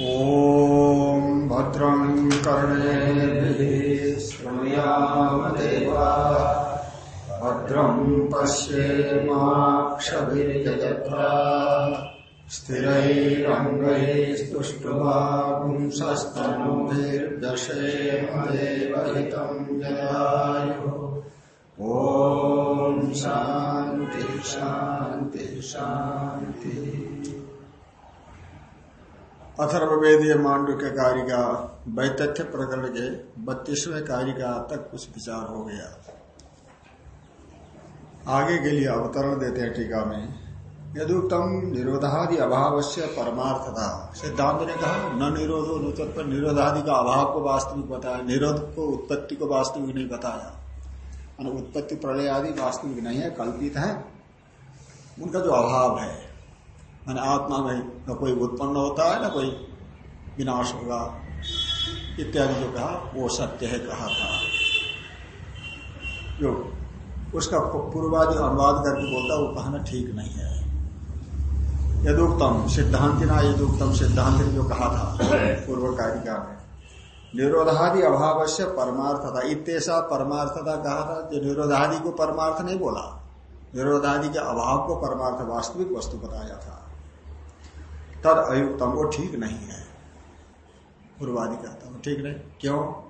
ॐ भद्रं कर्णेभिः श्रृणुयामदेवा भद्रं पश्येमाक्षभिर्यजत्रा स्थिरैरङ्गैस्तुष्टुवापुंसस्तनूभिर्दशेमदेवहितं जयायुः ॐ शान्ति शान्ति शान्तिः। अथर्वेदीय मांडू के कार्य का वैतथ्य प्रकरण के बत्तीसवें कार्य का तक कुछ विचार हो गया। आगे के लिए अवतरण देते हैं टीका में। यदुक्तम निरोधादि अभाव से परमार्थता। सिद्धांत ने कहा, न निरोधो पर निरोधादि का अभाव को वास्तविक बताया, निरोध को उत्पत्ति को वास्तविक नहीं बताया। उत्पत्ति, प्रलय आदि वास्तविक नहीं है, कल्पित है। उनका जो अभाव है मैंने आत्मा में न कोई उत्पन्न होता है, न कोई विनाश होगा। इत्यादि जो कहा, वो सत्य है कहा था। जो उसका पूर्वादि अनुवाद करके बोलता वो कहना ठीक नहीं है। यदुक्तम सिद्धांति ना, यदुक्तम सिद्धांत ने जो कहा था पूर्व कारिका में। निरोधादि अभाव से परमार्थता इतना परमार्थता कहा था, जो निरोधादि को परमार्थ नहीं बोला। निरोधादि के अभाव को परमार्थ वास्तविक वस्तु बताया था। तद अयुक्तम। वो ठीक नहीं है। पूर्वादि कहता हूँ, ठीक नहीं। क्यों?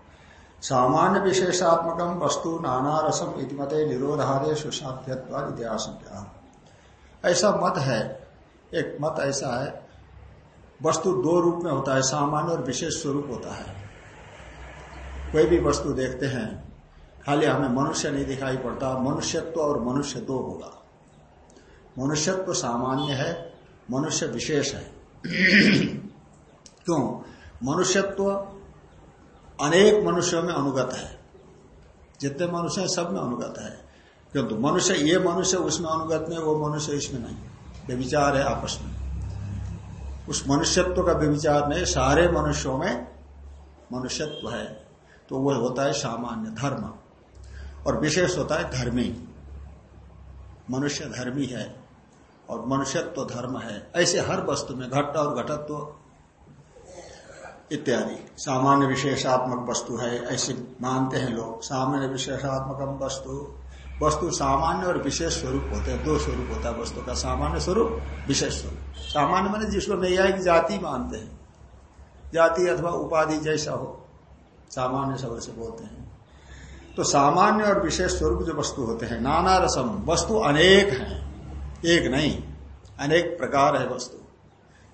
सामान्य विशेषात्मकम वस्तु नाना रसम इतिमते निरोधादे सुसाध्यत्वाद इतिहास ऐसा मत है, एक मत ऐसा है, वस्तु दो रूप में होता है, सामान्य और विशेष स्वरूप होता है। कोई भी वस्तु देखते हैं, खाली हमें मनुष्य नहीं दिखाई पड़ता, मनुष्यत्व और मनुष्य दो होगा। मनुष्यत्व सामान्य है, मनुष्य विशेष है। क्यों? मनुष्यत्व अनेक मनुष्यों में अनुगत है। जितने मनुष्य हैं, सब में अनुगत है। किंतु मनुष्य, ये मनुष्य उसमें अनुगत नहीं, वो मनुष्य इसमें नहीं। व्यविचार है आपस में। उस मनुष्यत्व का व्यविचार नहीं, सारे मनुष्यों में मनुष्यत्व है। तो वह होता है सामान्य धर्म। और विशेष होता है धर्मी। मनुष्य धर्मी है। और मनुष्यत्व तो धर्म है। ऐसे हर वस्तु में घट और घटत्व तो इत्यादि। सामान्य विशेषात्मक वस्तु है, ऐसे मानते हैं लोग। सामान्य विशेषात्मक वस्तु। वस्तु सामान्य और विशेष स्वरूप होते हैं। दो स्वरूप होता है वस्तु का सामान्य स्वरूप, विशेष स्वरूप। सामान्य मैंने जिसको नैयायिक जाति मानते हैं। जाति अथवा उपाधि जैसा हो, सामान्य शब्द से बोलते हैं। तो सामान्य और विशेष स्वरूप जो वस्तु होते हैं, नाना रसम, वस्तु अनेक हैं। एक नहीं, अनेक प्रकार है वस्तु।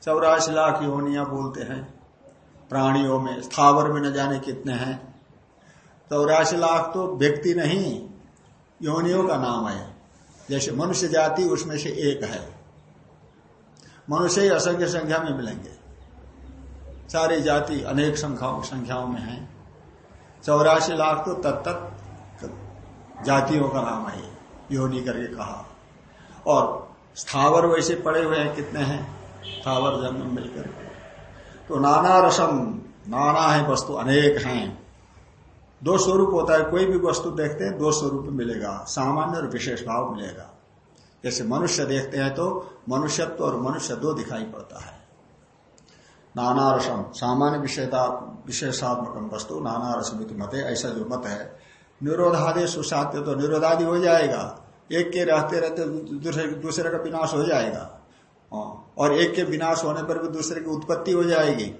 चौरासी लाख योनिया बोलते हैं। प्राणियों में, स्थावर में न जाने कितने हैं। चौरासी लाख तो व्यक्ति नहीं, योनियों का नाम है। जैसे मनुष्य जाति, उसमें से एक है। मनुष्य ही असंख्य संख्या में मिलेंगे। सारी जाति अनेक संख्याओं संख्याओं में है। चौरासी लाख तो तत्त जातियों का नाम है, योनि करके कहा। और स्थावर वैसे पड़े हुए हैं, कितने हैं? स्थावर जन्म मिलकर। तो नाना रसम, नाना है वस्तु, अनेक हैं। दो स्वरूप होता है, कोई भी वस्तु देखते हैं, दो स्वरूप मिलेगा, सामान्य और विशेष भाव मिलेगा। जैसे मनुष्य देखते हैं तो मनुष्यत्व और मनुष्य दो दिखाई पड़ता है। नाना रसम, सामान्य विषयता विशेषात्मक वस्तु, नाना रसम मत है ऐसा जो मत है, निरोधादि सुसाध्य तो निरोधादि हो जाएगा। एक के रहते रहते दूसरे दूसरे का विनाश हो जाएगा। हाँ, और एक के विनाश होने पर भी दूसरे की उत्पत्ति हो जाएगी।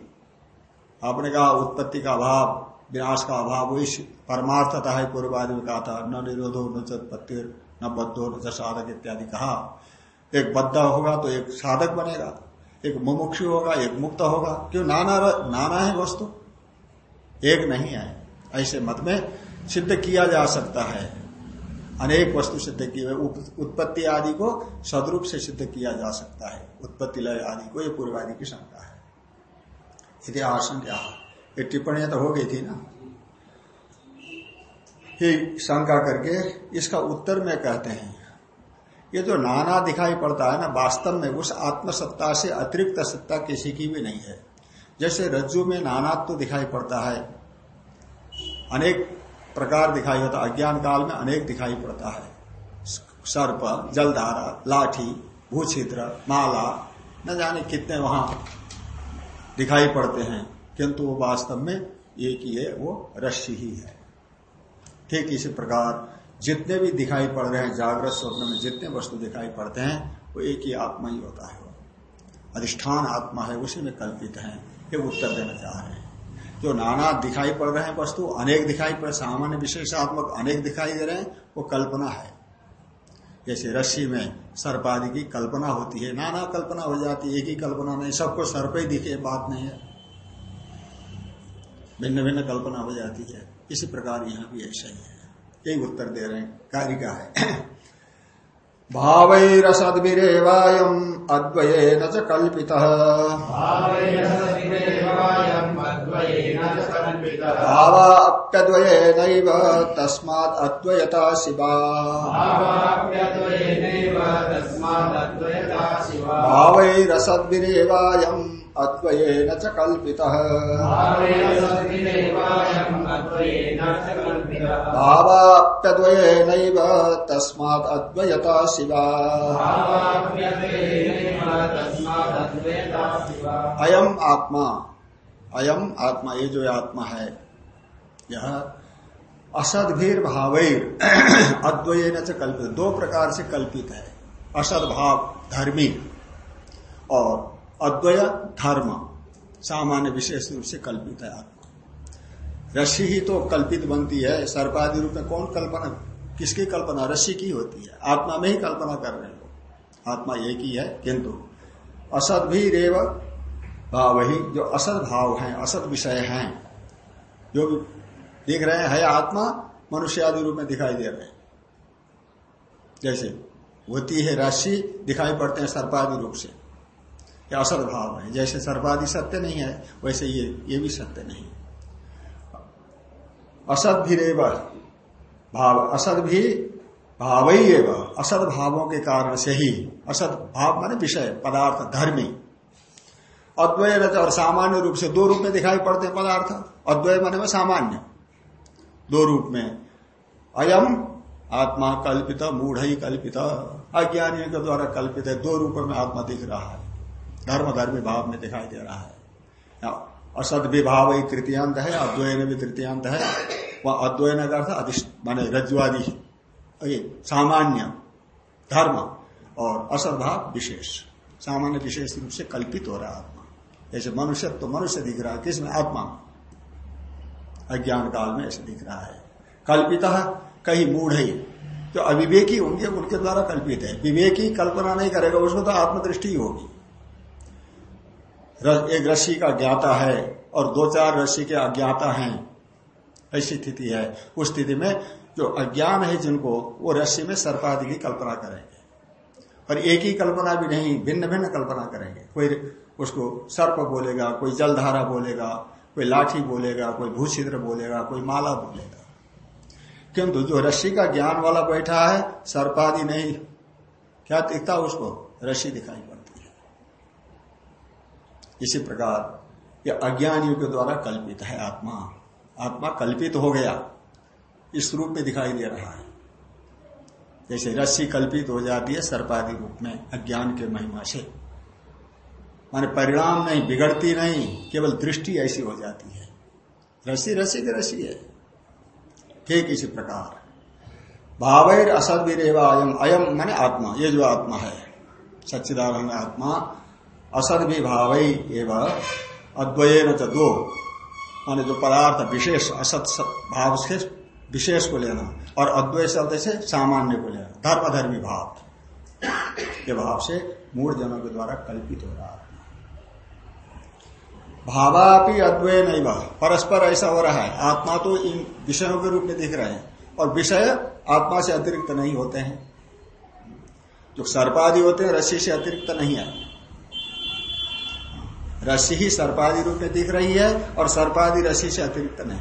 आपने कहा उत्पत्ति का अभाव विनाश का अभाव वही परमार्थता है पूर्वादि में कहा था न निरोधो न चत्पत्ति न बद्धो न साधक इत्यादि कहा। एक बद्ध होगा तो एक साधक बनेगा एक मुमुक्षु होगा एक मुक्त होगा। क्यों? नाना नाना है वस्तु। एक नहीं है। ऐसे मत में सिद्ध किया जा सकता है। अनेक वस्तु सिद्ध की उत्पत्ति आदि को सदरूप से सिद्ध किया जा सकता है। उत्पत्ति लय आदि को ये पूर्वादि की शंका है। यदि आशंका। ये टिप्पणियाँ तो हो गई थी ना? ये शंका करके इसका उत्तर में कहते हैं, ये जो नाना दिखाई पड़ता है ना, वास्तव में उस आत्मसत्ता से अतिरिक्त सत्ता किसी की भी नहीं है। जैसे रज्जु में नानात्व तो दिखाई पड़ता है, अनेक प्रकार दिखाई होता अज्ञान काल में अनेक दिखाई पड़ता है। सर्प जलधारा, लाठी, भूछिद्र, माला, न जाने कितने वहाँ दिखाई पड़ते हैं, किंतु वो वास्तव में एक ही है वो रश्मि ही है। ठीक इसी प्रकार जितने भी दिखाई पड़ रहे हैं, जागृत स्वप्न में जितने वस्तु दिखाई पड़ते हैं, वो एक ही आत्मा ही होता है। अधिष्ठान आत्मा है, उसी में कल्पित है, ये उत्तर देना चाह रहे हैं। जो नाना दिखाई पड़ रहे हैं वस्तु, अनेक दिखाई पड़ सामान्य विशेषात्मक अनेक दिखाई दे रहे हैं, वो कल्पना है। जैसे रस्सी में सर्प आदि की कल्पना होती है, नाना कल्पना हो जाती है, एक ही कल्पना नहीं सबको सर्प ही दिखे, बात नहीं है। भिन्न भिन्न कल्पना हो जाती है। इसी प्रकार यहाँ भी ऐसा ही है। यही उत्तर दे रहे हैं, कार्य का है? भावैरसद्भिरेवायम् अद्वयेन च कल्पितः। भावाप्यद्वयेनैव तस्मात् अद्वयता शिवा। भावैरसद्भिरेवायम् अद्वयेन च कल्पितः। भावाप्यद्वयेनैव तस्मात् अद्वयता शिवा। अयम आत्मा। अयम आत्मा, ये जो आत्मा है, यह असदभीर भावैर अद्वय न कल्पित, दो प्रकार से कल्पित है। असद भाव धर्मी और अद्वय धर्म, सामान्य विशेष रूप से कल्पित है आत्मा। रस्सी ही तो कल्पित बनती है, सर्पादि रूप में कौन कल्पना, किसकी कल्पना रस्सी की होती है। आत्मा में ही कल्पना कर रहे हो आत्मा एक ही है, किंतु असद भी रेव भाव ही जो असद भाव है असद विषय हैं, जो भी देख रहे हैं, है आत्मा, मनुष्य आदि रूप में दिखाई दे रहे हैं। जैसे होती है राशि, दिखाई पड़ते हैं सर्पादि रूप से। ये असद भाव है। जैसे सर्पादि सत्य नहीं है, वैसे ये ये भी सत्य नहीं असद भी रेव, भाव, असद भी भाव ही असद भावों के कारण से ही, असद भाव माने विषय, पदार्थ, धर्मी। अद्वय रच और सामान्य रूप से दो रूप में दिखाई पड़ते हैं पदार्थ। अद्वय माने में सामान्य। दो रूप में। अयम आत्मा कल्पित मूढ़ ही कल्पित। अज्ञानियों के द्वारा कल्पित है। दो रूपों में आत्मा दिख रहा है। धर्म धर्मी भाव में दिखाई दे रहा है। असद विभाव ही तृतीयांत है अद्वैन भी तृतीयांत है। वह अद्वैन का अर्थ अधिष्ठ माने रज्वादी सामान्य धर्म और असद भाव विशेष। सामान्य विशेष रूप से कल्पित हो रहा आत्मा जैसे मनुष्य तो मनुष्य दिख रहा है किसमें आत्मा अज्ञान काल में ऐसे दिख रहा है। कल्पित कहीं मूढ़ ही। जो अविवेकी होंगे, उनके द्वारा कल्पित है। विवेकी कल्पना नहीं करेगा उसको तो आत्मदृष्टि होगी। एक रस्सी का ज्ञाता है, और दो चार रस्सी के अज्ञाता हैं। ऐसी स्थिति है। उस स्थिति में जो अज्ञान है जिनको, वो रस्सी में सर्पादि की कल्पना करेंगे। और एक ही कल्पना भी नहीं भिन्न भिन्न कल्पना करेंगे। कोई उसको सर्प बोलेगा, कोई जलधारा बोलेगा, कोई लाठी बोलेगा, कोई भूषिद्र बोलेगा, कोई माला बोलेगा। किंतु जो रस्सी का ज्ञान वाला बैठा है, सर्पादि नहीं क्या दिखता उसको? रस्सी दिखाई पड़ती है। इसी प्रकार यह अज्ञानियों के द्वारा कल्पित है आत्मा। आत्मा कल्पित हो गया। इस रूप में दिखाई दे रहा है। जैसे रस्सी कल्पित हो जाती है सर्पादि रूप में, अज्ञान के महिमा से। माने परिणाम नहीं, बिगड़ती नहीं, केवल दृष्टि ऐसी हो जाती है। रसी रसी की रसी है। ठीक इसी प्रकार। भावैर असद भी अयम अयम माने आत्मा, ये जो आत्मा है, सच्चिदानंद आत्मा असद भी भाव एवं अद्वय न दो। माने जो पदार्थ विशेष, असत भाव से विशेष को लेना, और अद्वय शब्द से सामान्य को लेना धर्म धर्मधर्मी भाव। के भाव से मूल जनों के द्वारा कल्पित हो रहा है। भावापि अद्वय नहीं वह परस्पर ऐसा हो रहा है। आत्मा तो इन विषयों के रूप में दिख रहे हैं। और विषय आत्मा से अतिरिक्त नहीं होते हैं। जो सर्पादि होते हैं, रस्सी से अतिरिक्त नहीं है। रस्सी ही सर्पादि रूप में दिख रही है और सर्पादि रस्सी से अतिरिक्त नहीं।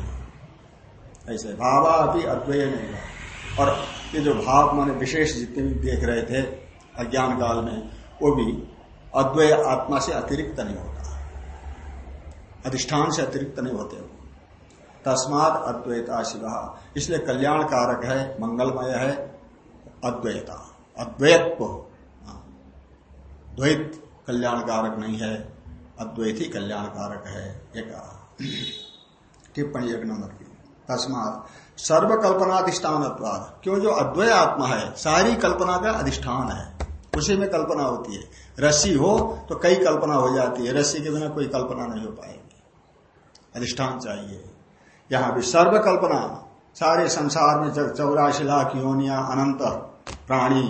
ऐसे भावा अभी अद्वय नहीं है और ये जो भाव माने विशेष जितने भी देख रहे थे अज्ञान काल में, वो भी अद्वय आत्मा से अतिरिक्त नहीं होता। अधिष्ठान से अतिरिक्त नहीं होते वो। तस्माद अद्वैता शिव। इसलिए कल्याण कारक है, मंगलमय है, अद्वैता। अद्वैत को हाँ। द्वैत कल्याण कारक नहीं है, अद्वैत ही कल्याण कारक है एक टिप्पणी एक नंबर की। तस्मात सर्व कल्पना अधिष्ठान क्यों? जो अद्वय आत्मा है, सारी कल्पना का अधिष्ठान है। उसी में कल्पना होती है। रस्सी हो तो कई कल्पना हो जाती है। रस्सी के बिना कोई कल्पना नहीं हो पाएगी। अधिष्ठान चाहिए। यहाँ भी सर्व कल्पना सारे संसार में चौरासी लाख योनिया अनंत प्राणी,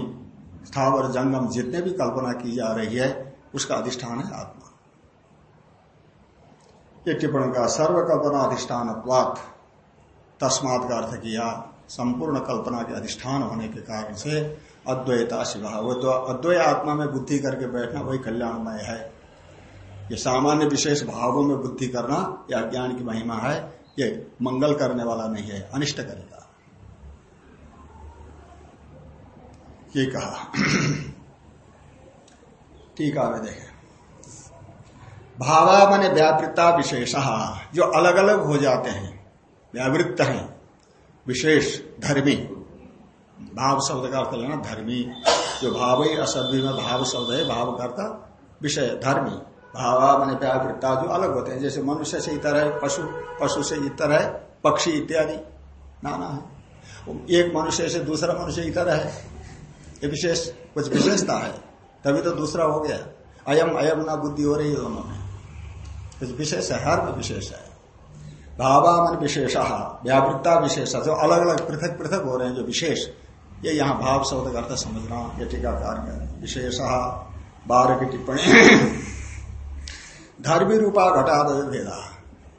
स्थावर, जंगम जितने भी कल्पना की जा रही है, उसका अधिष्ठान है आत्मा। ये टिप्पणी का सर्व कल्पना अधिष्ठान तस्मात का अर्थ किया, संपूर्ण कल्पना के अधिष्ठान होने के कारण से अद्वैता शिवा। वो तो अद्वैय आत्मा में बुद्धि करके बैठना वही कल्याणमय है। ये सामान्य विशेष भावों में बुद्धि करना यह अज्ञान की महिमा है, ये मंगल करने वाला नहीं है, अनिष्ट करेगा। ये कहा। टीका में देखें। भावा माने व्यावृत्ता विशेष, जो अलग अलग हो जाते हैं, व्यावृत्त हैं, विशेष धर्मी। भाव शब्द का अर्थ लेना धर्मी। जो भाव ही असभ्य में भाव शब्द है, भाव करता विषय, धर्मी। भावा मैंने व्यावृत्ता जो अलग होते हैं। जैसे मनुष्य से इतर है, पशु पशु से इतर है, पक्षी इत्यादि, नाना है। एक मनुष्य से दूसरा मनुष्य इतर है, ये विशेष, कुछ विशेषता है। तभी तो दूसरा हो गया। अयम अयम ना बुद्धि हो रही दोनों में। कुछ विशेष है, हर में विशेष है। भावा मन विशेष, व्यावृत्ता विशेष, जो अलग अलग पृथक पृथक हो रहे हैं, जो विशेष। ये यहाँ भाव शब्द करता समझना, ये टीकाकार विशेष, बारह की टिप्पणी। धर्मी रूपा घटा भेदा।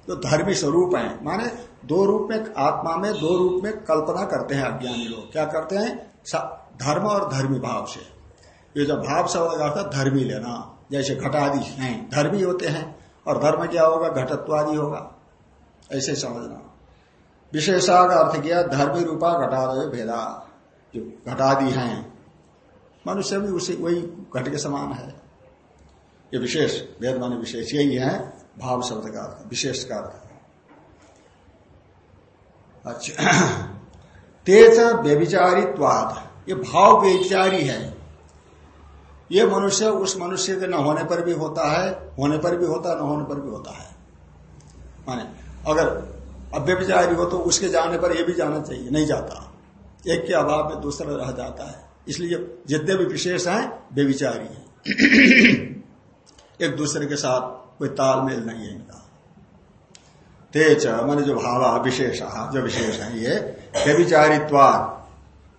जो धर्मी स्वरूप है, माने दो रूप में आत्मा में, दो रूप में कल्पना करते हैं अज्ञानी लोग। क्या करते हैं? धर्म और धर्मी भाव से। ये जो भाव शब्द का अर्थ धर्मी लेना। जैसे घटादि हैं, धर्मी होते हैं, और धर्म क्या होगा? घटत्वादि होगा। ऐसे समझना। विशेषा का अर्थ किया, धर्मी रूपा घटा भेदा। जो घटादि हैं, मनुष्य भी उसे, वही घट के समान है। ये विशेष वेद माने विशेष, यही है भाव शब्द का अर्थ, विशेष का अर्थ। अच्छा। तेज व्यभिचारित्वाद, ये भाव व्यभिचारी है। ये मनुष्य, उस मनुष्य के न होने पर भी होता है, होने पर भी होता है न होने पर भी होता है। माने, अगर अव्यभिचारी हो तो उसके जाने पर यह भी जाना चाहिए, नहीं जाता। एक के अभाव में दूसरा रह जाता है। इसलिए जितने भी विशेष हैं बेविचारी हैं। एक दूसरे के साथ कोई तालमेल नहीं है इनका। तेज मान जो भावा विशेष, जो विशेष है ये व्यविचारित्वाद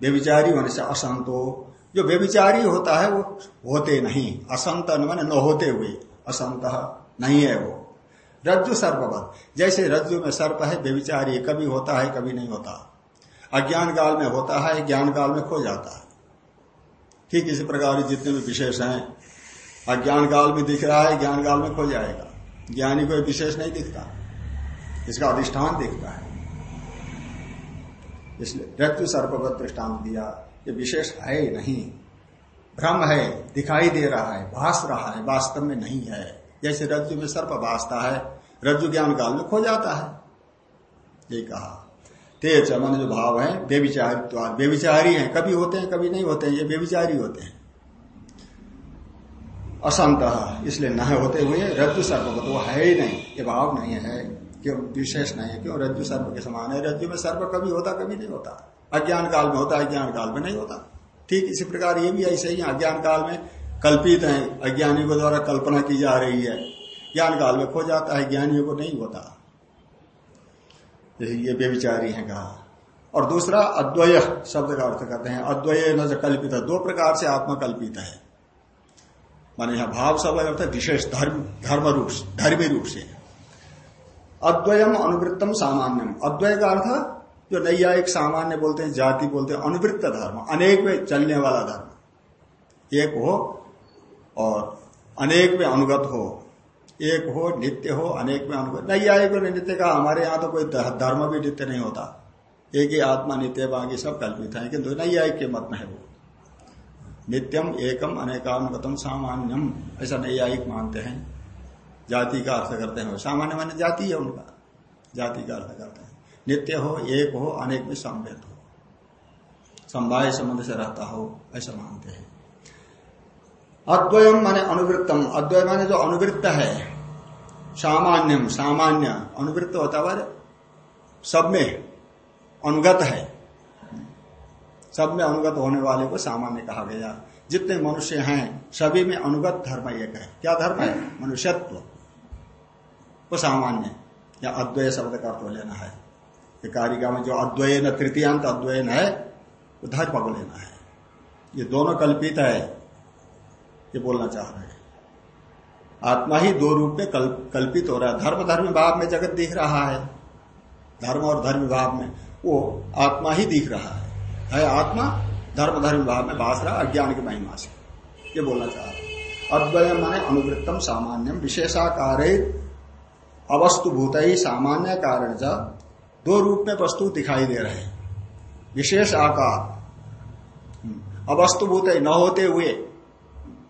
व्यविचारी होने से असंतो जो व्यविचारी होता है वो होते नहीं। असंत मान न होते हुए। असंत नहीं है वो। रज्जु सर्पवत जैसे रज्जु में सर्प है व्यविचारी कभी होता है, कभी नहीं होता। अज्ञान काल में होता है, ज्ञान काल में खो जाता है। ठीक इसी प्रकार जितने भी विशेष हैं अज्ञान काल में दिख रहा है ज्ञान काल में खो जाएगा। ज्ञानी कोई विशेष नहीं दिखता। इसका अधिष्ठान दिखता है। इसलिए रज्जु सर्पवत दृष्टांत दिया, ये विशेष है नहीं। भ्रम है, दिखाई दे रहा है, भास रहा है, वास्तव में नहीं है। जैसे रज्जु में सर्प भासता है रज्जु ज्ञान काल में खो जाता है। ये कहा। तेज मन जो भाव है, बेविचारित्व, बेविचारी है, कभी होते हैं, कभी नहीं होते हैं, ये बेविचारी होते हैं। असंत इसलिए न होते हुए रज्जु सर्प को तो है ही नहीं, ये भाव नहीं है, क्यों विशेष नहीं है, क्यों रज्जु सर्प के समान है? रज्जु में सर्प कभी होता, कभी नहीं होता। अज्ञान काल में होता है ज्ञान काल में नहीं होता। ठीक इसी प्रकार ये भी ऐसे ही अज्ञान काल में कल्पित है, अज्ञानियों द्वारा कल्पना की जा रही है। ज्ञान काल में खो जाता है, ज्ञानियों को नहीं होता। ये बेविचारी है कहा। और दूसरा, अद्वय शब्द का अर्थ करते हैं। अद्वय न कल्पित, दो प्रकार से आत्मा कल्पित है। माने यहाँ भाव शब्द अर्थ विशेष धर्म धर्म रूप से, धर्मी रूप से। अद्वयम अनुवृत्तम सामान्यम। अद्वय का अर्थ, जो नैयायिक सामान्य बोलते हैं, जाति बोलते हैं, अनुवृत्त धर्म, अनेक में चलने वाला धर्म। एक हो और अनेक में अनुगत हो, एक हो नित्य हो, अनेक में अनुगत। नहीं आएगा नित्य का, हमारे यहाँ तो कोई धर्म भी नित्य नहीं होता। एक ही आत्मा नित्य, बाकी सब कल्पित है, किंतु आए के मत में है वो। नित्यम एकम अनेकानुगतम सामान्यम। ऐसा नैयायिक मानते हैं। जाति का अर्थ करते हैं। सामान्य मान्य जाति है उनका। जाति का अर्थ करते हैं। नित्य हो, एक हो, अनेक में संवेद हो। संवाय संबंध से रहता हो, ऐसा मानते हैं। अद्वयम माने अनुवृत्तम। अद्वय माने जो अनुवृत्त है। सामान्यम, सामान्य। अनुवृत्त होता है सब में अनुगत है। सब में अनुगत होने वाले को सामान्य कहा गया। जितने मनुष्य हैं सभी में अनुगत धर्म एक है। क्या धर्म है? मनुष्यत्व। वो सामान्य या अद्वय शब्द का अर्थ लेना है। ये कारिका में जो अद्वयन तृतीयांत अद्वयन है वो धर्म को लेना है। ये दोनों कल्पित है ये बोलना चाह रहे हैं। आत्मा ही दो रूप में कल, कल्पित हो रहा है। धर्म धर्म भाव में जगत दिख रहा है। धर्म और धर्म भाव में वो आत्मा ही दिख रहा है। है आत्मा धर्म धर्म भाव में भाष रहा, अज्ञान की महिमा से। ये बोलना चाह रहे अद्वय माने अनुवृत्तम सामान्यम, विशेषाकार अवस्तु भूत ही सामान्य कारण दो रूप में वस्तु दिखाई दे रहे विशेष आकार अवस्तुभूत न होते हुए,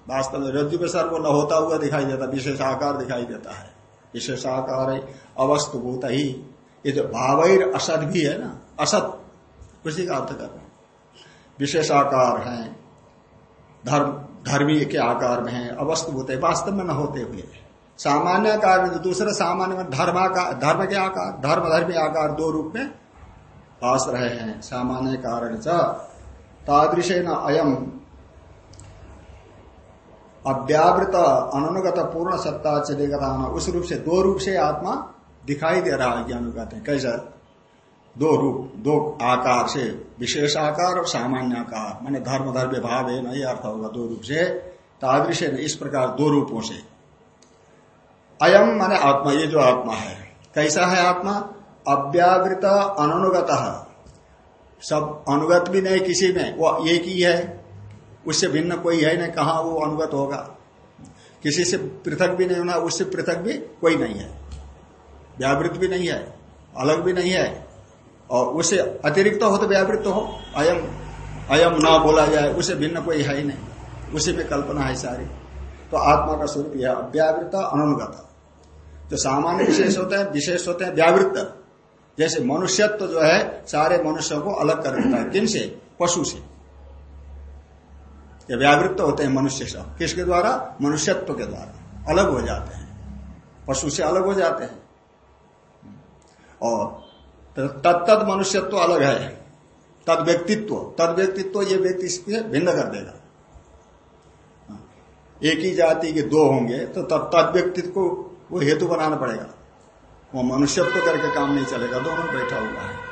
वास्तव में रज्जु के सर को न होता हुआ दिखाई देता, विशेष आकार दिखाई देता है। विशेष आकार अवस्तु भूत ही ये जो भावैर असत भी है ना असत उसी का अर्थ कर रहे विशेष आकार है। धर्म, धर्मी के आकार में है। अवस्तु भूत वास्तव में न होते हुए। सामान्य आकार में दूसरे सामान्य में धर्म धर्म के आकार धर्म धर्मी आकार दो रूप में भाष रहे हैं। सामान्य कारण तादृशे न अयम अव्यावृत अनुगत पूर्ण सत्ता चलेगा उस रूप से दो रूप से आत्मा दिखाई दे रहा है, ज्ञान कहते हैं। कैसा? दो रूप, दो आकार से विशेष आकार और सामान्य आकार। माने धर्म धर्म भाव है, नहीं अर्थ होगा दो रूप से। तादृश है, इस प्रकार दो रूपों से। अयम माने आत्मा, ये जो आत्मा है। कैसा है आत्मा? अव्यावृत अनुगत। सब अनुगत भी नहीं किसी में, वो एक ही है। उससे भिन्न कोई है नहीं, कहा वो अनुगत होगा? किसी से पृथक भी नहीं होना, उससे पृथक भी कोई नहीं है। व्यावृत भी नहीं है, अलग भी नहीं है। और उसे अतिरिक्त हो तो व्यावृत्त हो। अयम अयम ना बोला जाए, उसे भिन्न कोई है ही नहीं। उसी में कल्पना है सारी। तो आत्मा का स्वरूप यह अव्यावृत अनुगत। जो सामान्य विशेष होते हैं, विशेष होते हैं व्यावृत्त। जैसे मनुष्यत्व तो जो है, सारे मनुष्यों को अलग कर देता है, किन से? पशु से। ये व्यावृत्त होते हैं मनुष्य सब किसके द्वारा? मनुष्यत्व के द्वारा। अलग हो जाते हैं। पशु से अलग हो जाते हैं। और तत्त मनुष्यत्व अलग है। तद व्यक्तित्व। तद व्यक्तित्व ये व्यक्ति से भिन्न कर देगा। एक ही जाति के दो होंगे तो तब तद व्यक्तित्व को वो हेतु बनाना पड़ेगा। वो मनुष्यत्व करके काम नहीं चलेगा, दोनों बैठा हुआ है।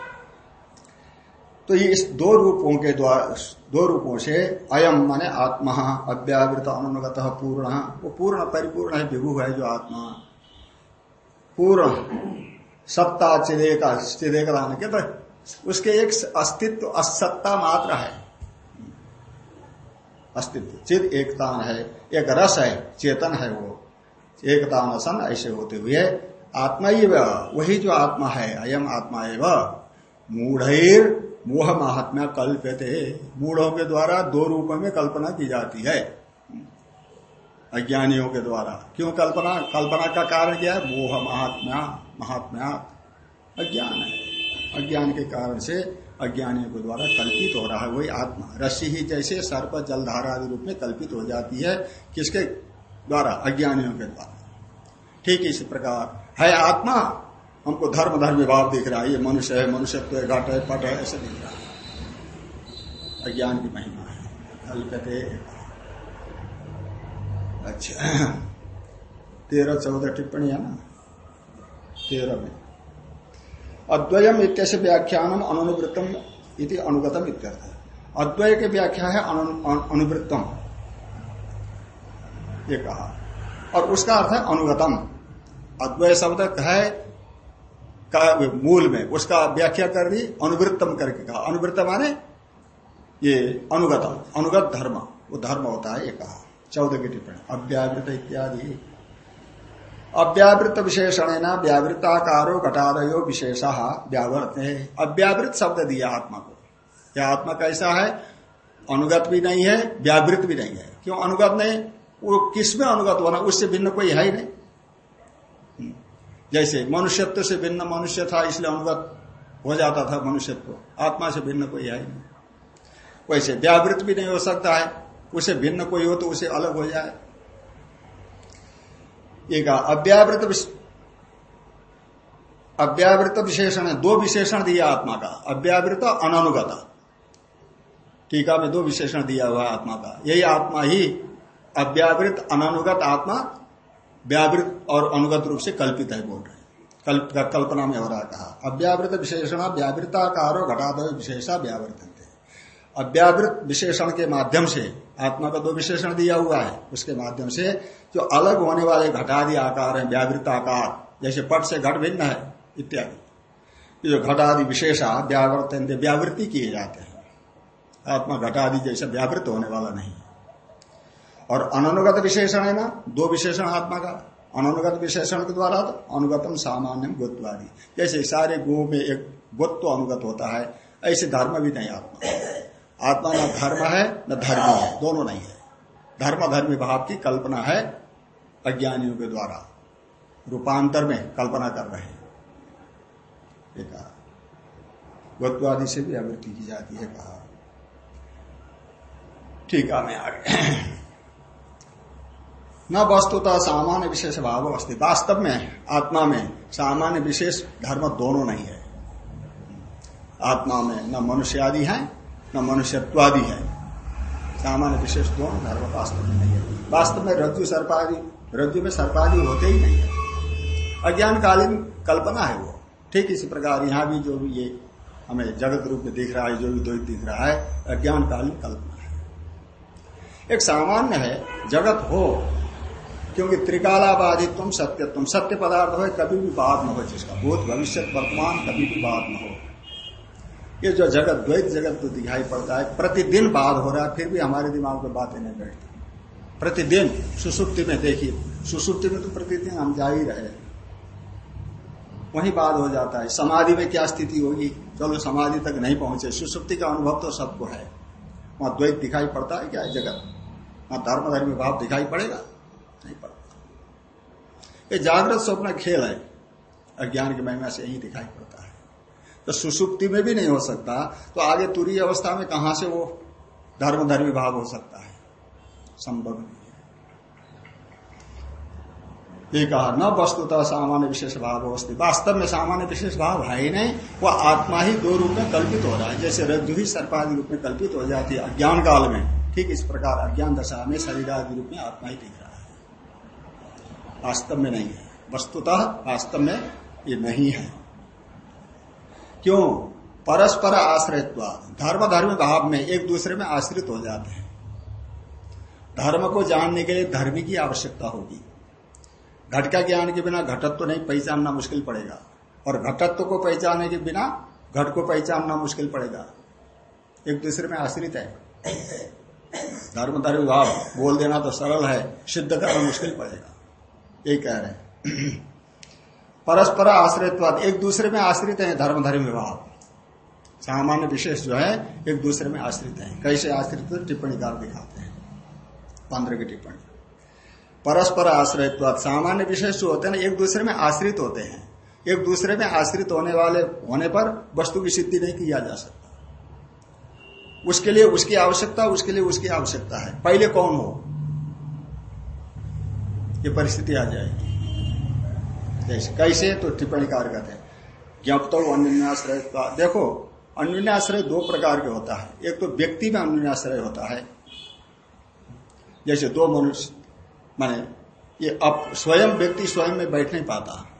तो ये इस दो रूपों के द्वारा, दो रूपों से अयम माने आत्मा, अव्यावृत अनुगत पूर्ण, वो पूर्ण, परिपूर्ण है, विभु है जो आत्मा। पूर्ण। सत्ता चिदेका चिदेका के तो उसके एक अस्तित्व, असत्ता मात्र है। अस्तित्व चिद एकतान है, एक रस है, चेतन है वो। एकतान असन ऐसे होते हुए आत्मा ही वही जो आत्मा है, अयम आत्मा एवं। मूढ़ मोह महात्मा कल्प्यते। मूढ़ों के द्वारा दो रूपों में कल्पना की जाती है। अज्ञानियों के द्वारा। क्यों? कल्पना कल्पना का कारण क्या है? मोह महात्मा महात्मा अज्ञान है। अज्ञान के कारण से अज्ञानियों के द्वारा कल्पित हो रहा है वही आत्मा। रस्सी ही जैसे सर्प जलधारा आदि रूप में कल्पित हो जाती है, किसके द्वारा? अज्ञानियों के द्वारा। ठीक इसी प्रकार, है आत्मा? हमको धर्म धर्म भाव दिख रहा है, ये मनुष्य है, मनुष्यत्व है, घट है, पट है, ऐसे दिख रहा है। अज्ञान की महिमा है। कल्पते अच्छा। तेरह, चौदह टिप्पणी है ना? तेरह में। अद्वयम इत्यस्य व्याख्यानम अनुवृत्तम इति अनुगतम इत्यर्थ। अद्वय के व्याख्या है अनुवृत्तम। ये कहा। और उसका अर्थ है अनुगतम। अद्वय शब्द है का मूल में। उसका व्याख्या कर दी, अनुवृत्तम करके कहा। अनुवृत्त माने ये अनुगतम, अनुगत धर्म। वो धर्म होता है, ये कहा। चौदह की टिप्पणी अव्यावृत इत्यादि। अव्यावृत विशेषण है ना व्यावृताकारो घटादयो विशेष व्यावृत है अव्यावृत शब्द दिया आत्मा को। क्या आत्मा कैसा है? अनुगत भी नहीं है, व्यावृत भी नहीं है। क्यों अनुगत नहीं? वो किसमें अनुगत होना? उससे भिन्न कोई है ही नहीं। हम्म। जैसे मनुष्यत्व से भिन्न मनुष्य था, इसलिए अनुगत हो जाता था मनुष्यत्व। आत्मा से भिन्न कोई है ही नहीं। वैसे व्यावृत भी नहीं हो सकता है। उसे भिन्न कोई हो तो उसे अलग हो जाए। एक अव्यावृत अव्यावृत विशेषण है, दो विशेषण दिया आत्मा का, अव्यावृत अननुगत। टीका में दो विशेषण दिया हुआ आत्मा का। यही आत्मा ही अव्यावृत अनानुगत आत्मा, व्यावृत और अनुगत रूप से कल्पित है बोल रहे कल्प कल्पना में हो रहा कहा, अव्यावृत विशेषण, व्यावृताकारो घटादय विशेषा व्यावृत अव्यावृत विशेषण के माध्यम से आत्मा का दो विशेषण दिया हुआ है। उसके माध्यम से जो अलग होने वाले घटादि आकार है, व्यावृत आकार, जैसे पट से घट भिन्न है, इत्यादि। जो घटादि विशेषा व्यावर्तन व्यावृत्ति किए जाते हैं। आत्मा घटादि जैसे व्यावृत होने वाला नहीं और अनुगत विशेषण है ना, दो विशेषण आत्मा का। अनुगत विशेषण के द्वारा तो अनुगतम सामान्य गोत्वादि। जैसे सारे गो में एक गोत्व अनुगत होता है, ऐसे धर्म भी नहीं आत्मा। आत्मा न धर्म है, न धर्मी है, दोनों नहीं है। धर्म, धर्मी भाव की कल्पना है अज्ञानियों के द्वारा। रूपांतर में कल्पना कर रहे हैं। गोत्वादि से भी आवृत्ति की जाती है, कहा। ठीक है मैं आगे। न वस्तुतः सामान्य विशेष भाव अवस्थी वास्तव में, आत्मा में सामान्य विशेष धर्म दोनों नहीं है। आत्मा में न मनुष्य आदि है न मनुष्यत्वादि है। सामान्य विशेष दोनों धर्म वास्तव में नहीं है। वास्तव में रज्जु, सर्पादि, रज्जु में सर्पादि होते ही नहीं है। अज्ञानकालीन कल्पना है वो। ठीक इसी प्रकार यहाँ भी जो भी ये हमें जगत रूप में दिख रहा है, जो भी द्वैत दिख रहा है, अज्ञानकालीन कल्पना है। एक सामान्य है, जगत हो, क्योंकि त्रिकालाबाधित तुम सत्य तुम सत्य पदार्थ हो, कभी भी बात न हो जिसका। भूत, भविष्य, वर्तमान, कभी भी बात न हो। ये जो जगत, द्वैत जगत तो दिखाई पड़ता है, प्रतिदिन बात हो रहा है, फिर भी हमारे दिमाग में बातें नहीं बैठती। प्रतिदिन, सुसुप्ति में देखिए, सुसुप्ति में तो प्रतिदिन हम जा ही रहे वही बात हो जाता है। समाधि में क्या स्थिति होगी? चलो समाधि तक नहीं पहुँचे। सुसुप्ति का अनुभव तो सबको है। वहाँ द्वैत दिखाई पड़ता है क्या? है जगत। वहाँ धर्म धर्म भाव दिखाई पड़ेगा? नहीं पड़ता। ये जागृत स्वप्न खेल है। अज्ञान की महिमा से यही दिखाई तो सुसुप्ति में भी नहीं हो सकता। तो आगे तुरी अवस्था में कहा से वो धर्म धर्मी भाव हो सकता है? संभव नहीं ये कहा, न वस्तुतः सामान्य विशेष भाव अवस्थी वास्तव में सामान्य विशेष भाव है ही नहीं। वह आत्मा ही दो रूप में कल्पित हो रहा है। जैसे रज्जु ही सर्पादि रूप में कल्पित हो जाती है अज्ञान काल में, ठीक इस प्रकार अज्ञान दशा में शरीर आदि रूप में आत्मा ही दिख रहा है। वास्तव में नहीं है। वस्तुतः वास्तव में ये नहीं है। क्यों? परस्पर आश्रयत्व धर्म धर्म भाव में एक दूसरे में आश्रित हो जाते हैं। धर्म को जानने के लिए धर्मी की आवश्यकता होगी। घट का ज्ञान के बिना घटत्व तो नहीं पहचानना मुश्किल पड़ेगा। और घटत्व को पहचानने के बिना घट को पहचानना मुश्किल पड़ेगा। एक दूसरे में आश्रित है। धर्म धर्म भाव, बोल देना तो सरल है, सिद्ध करना मुश्किल पड़ेगा। यही कह रहे हैं। परस्पर आश्रित एक दूसरे में आश्रित है धर्म धर्म विभाग सामान्य विशेष जो है, एक दूसरे में आश्रित है। कैसे आश्रित? टिप्पणी कार दिखाते हैं। पंद्रह की टिप्पणी। परस्पर आश्रित सामान्य विशेष जो होते हैं ना, एक दूसरे में आश्रित होते हैं। एक दूसरे में आश्रित होने वाले होने पर वस्तु की सिद्धि नहीं किया जा सकता। उसके लिए उसकी आवश्यकता, उसके लिए उसकी आवश्यकता है। पहले कौन हो? ये परिस्थिति आ जाएगी। जैसे कैसे? तो टिप्पणी कार्य कहते हैं। ज्ञापत अन्योन्याश्रय देखो, अन्योन्याश्रय दो प्रकार के होता है। एक तो व्यक्ति में अन्योन्याश्रय होता है। जैसे दो मनुष्य माने, ये अब स्वयं व्यक्ति स्वयं में बैठ नहीं पाता।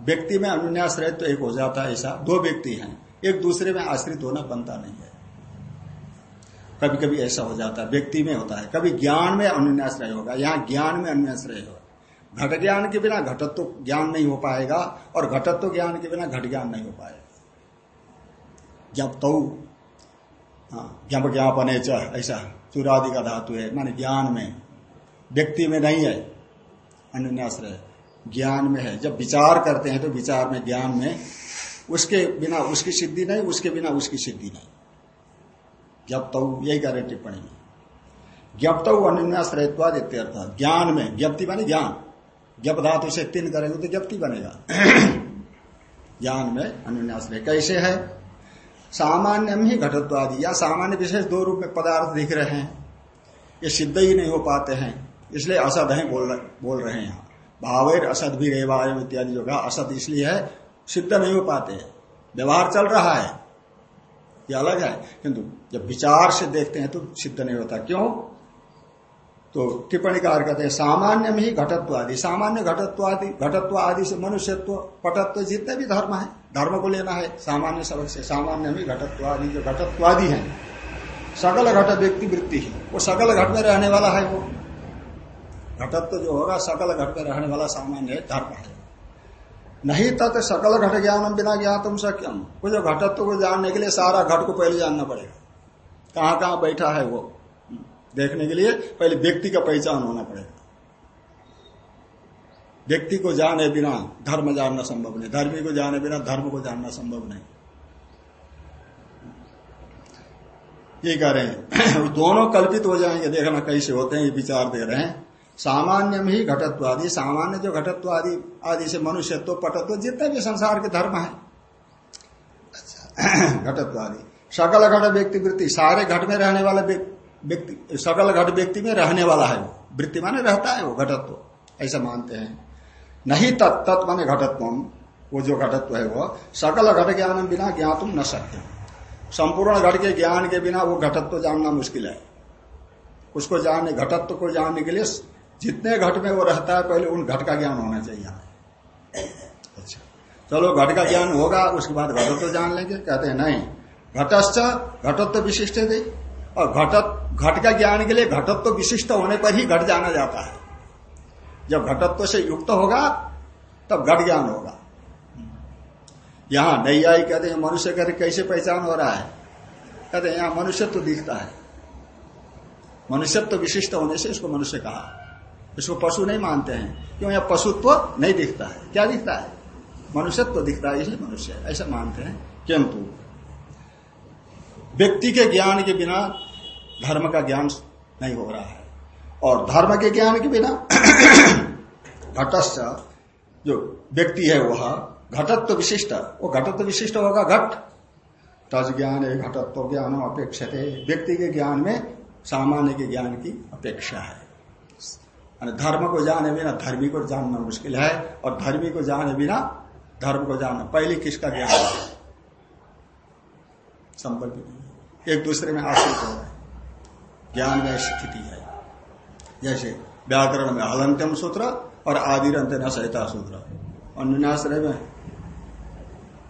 व्यक्ति में अनुन्याश्रय तो एक हो जाता है ऐसा। दो व्यक्ति हैं। एक दूसरे में आश्रित होना बनता नहीं है। कभी कभी ऐसा हो जाता है, व्यक्ति में होता है। कभी ज्ञान में अनुन्याश्रय होगा, यहाँ ज्ञान में अनुन्याश्रय होगा। घट ज्ञान के बिना घटत्व तो ज्ञान नहीं हो पाएगा और घटत्व तो ज्ञान के बिना घट ज्ञान नहीं हो पाएगा। जब तो ज्ञाप ज्ञापन ऐसा चुरादि का धातु है, माने ज्ञान में। व्यक्ति में नहीं है, अनुन्याश्रय। ज्ञान में है। जब विचार करते हैं तो विचार में, ज्ञान में, उसके बिना उसकी सिद्धि नहीं, उसके बिना उसकी सिद्धि नहीं। जब तो यही कह रहे टिप्पणी में ज्ञप तो अन्याश्रयत्वाद इत्यर्थ ज्ञान में, ज्ञप्ति बने ज्ञान। जब धातु से तीन करेंगे तो ज्ञप्ति बनेगा। ज्ञान में अन्याश्रय कैसे है? सामान्य ही घटत्वादि, या सामान्य विशेष दो रूप में पदार्थ दिख रहे हैं। ये सिद्ध ही नहीं हो पाते हैं, इसलिए असद है बोल बोल रहे हैं यहाँ। भावेर असद भी रेवाय इत्यादि जो कहा असत इसलिए है, सिद्ध नहीं हो पाते। व्यवहार चल रहा है। ये अलग है। किंतु जब विचार से देखते हैं तो सिद्ध नहीं होता। क्यों? तो टिप्पणी कार कहते हैं, सामान्य में ही घटत्व आदि सामान्य घटत्व आदि घटत्व आदि से मनुष्यत्व, पटत्व जितने भी धर्म है, धर्म को लेना है, सामान्य सबक से सामान्य में घटत्व आदि जो घटत्व आदि है, सकल घट व्यक्ति वृत्ति ही, वो सकल घट में रहने वाला है वो। घटत्व जो होगा, सकल घट में रहने वाला सामान्य धर्म है। नहीं तत् सकल घट ज्ञान बिना ज्ञान तुम सक्यम वो जो घटत्व को जानने के लिए सारा घट को पहले जानना पड़ेगा। कहाँ कहाँ बैठा है वो? देखने के लिए पहले व्यक्ति का पहचान होना पड़ेगा। व्यक्ति को जाने बिना धर्म जानना संभव नहीं। धर्मी को जाने बिना धर्म को जानना संभव नहीं। ये कह रहे हैं। दोनों कल्पित हो जाएँगे। देखना कैसे होते हैं, ये विचार दे रहे हैं। सामान्य में ही घटत्व आदि सामान्य जो घटत्व आदि से मनुष्यत्व, पटत्व, जितने भी संसार के धर्म है। अच्छा सकल घट व्यक्ति वृत्ति, सारे घट में रहने वाला व्यक्ति, सकल घट व्यक्ति में रहने वाला है वो। वृत्ति माने रहता है वो, घटत्व। ऐसा मानते हैं। नहीं तत्त माने घटत्व वो जो घटत्व है वो, सकल घट ज्ञान बिना ज्ञातुम न सकते संपूर्ण घट के ज्ञान के बिना वो घटत्व जानना मुश्किल है। उसको जानने, घटत्व को जानने के लिए जितने घट में वो रहता है, पहले उन घट का ज्ञान होना चाहिए हमें। अच्छा। चलो, घट का ज्ञान होगा, उसके बाद घटत्व जान लेंगे, कहते हैं नहीं। घटश्च घटत्व विशिष्ट है। और घटत घट का ज्ञान के लिए घटत्व विशिष्ट होने पर ही घट जाना जाता है। जब घटत्व से युक्त होगा, तब घट ज्ञान होगा। यहाँ नैयाई कहते हैं, मनुष्य कर कैसे पहचान हो रहा है? कहते हैं, यहाँ मनुष्यत्व दिखता है। मनुष्यत्व विशिष्ट होने से इसको मनुष्य कहा। इसको पशु नहीं मानते हैं। क्यों? यहाँ पशुत्व नहीं दिखता है। क्या दिखता है? मनुष्यत्व दिखता है, इसलिए मनुष्य ऐसा मानते हैं। किंतु व्यक्ति के ज्ञान के बिना धर्म का ज्ञान नहीं हो रहा है। और धर्म के ज्ञान के बिना घटस्थ जो व्यक्ति है वह घटत्व तो विशिष्ट, वो घटत्व तो विशिष्ट होगा घट। तज ज्ञान है घटत्व ज्ञान अपेक्षा व्यक्ति के ज्ञान में सामान्य के ज्ञान की अपेक्षा है। धर्म को जाने बिना धर्मी को जानना मुश्किल है और धर्मी को जाने बिना धर्म को जानना। पहले किसका ज्ञान है? संपर्क नहीं एक दूसरे में आश्रित हो रहे ज्ञान में स्थिति है। जैसे व्याकरण में हलंत्यम सूत्र और आदिरंत न सहता सूत्र। अन्याश्रय में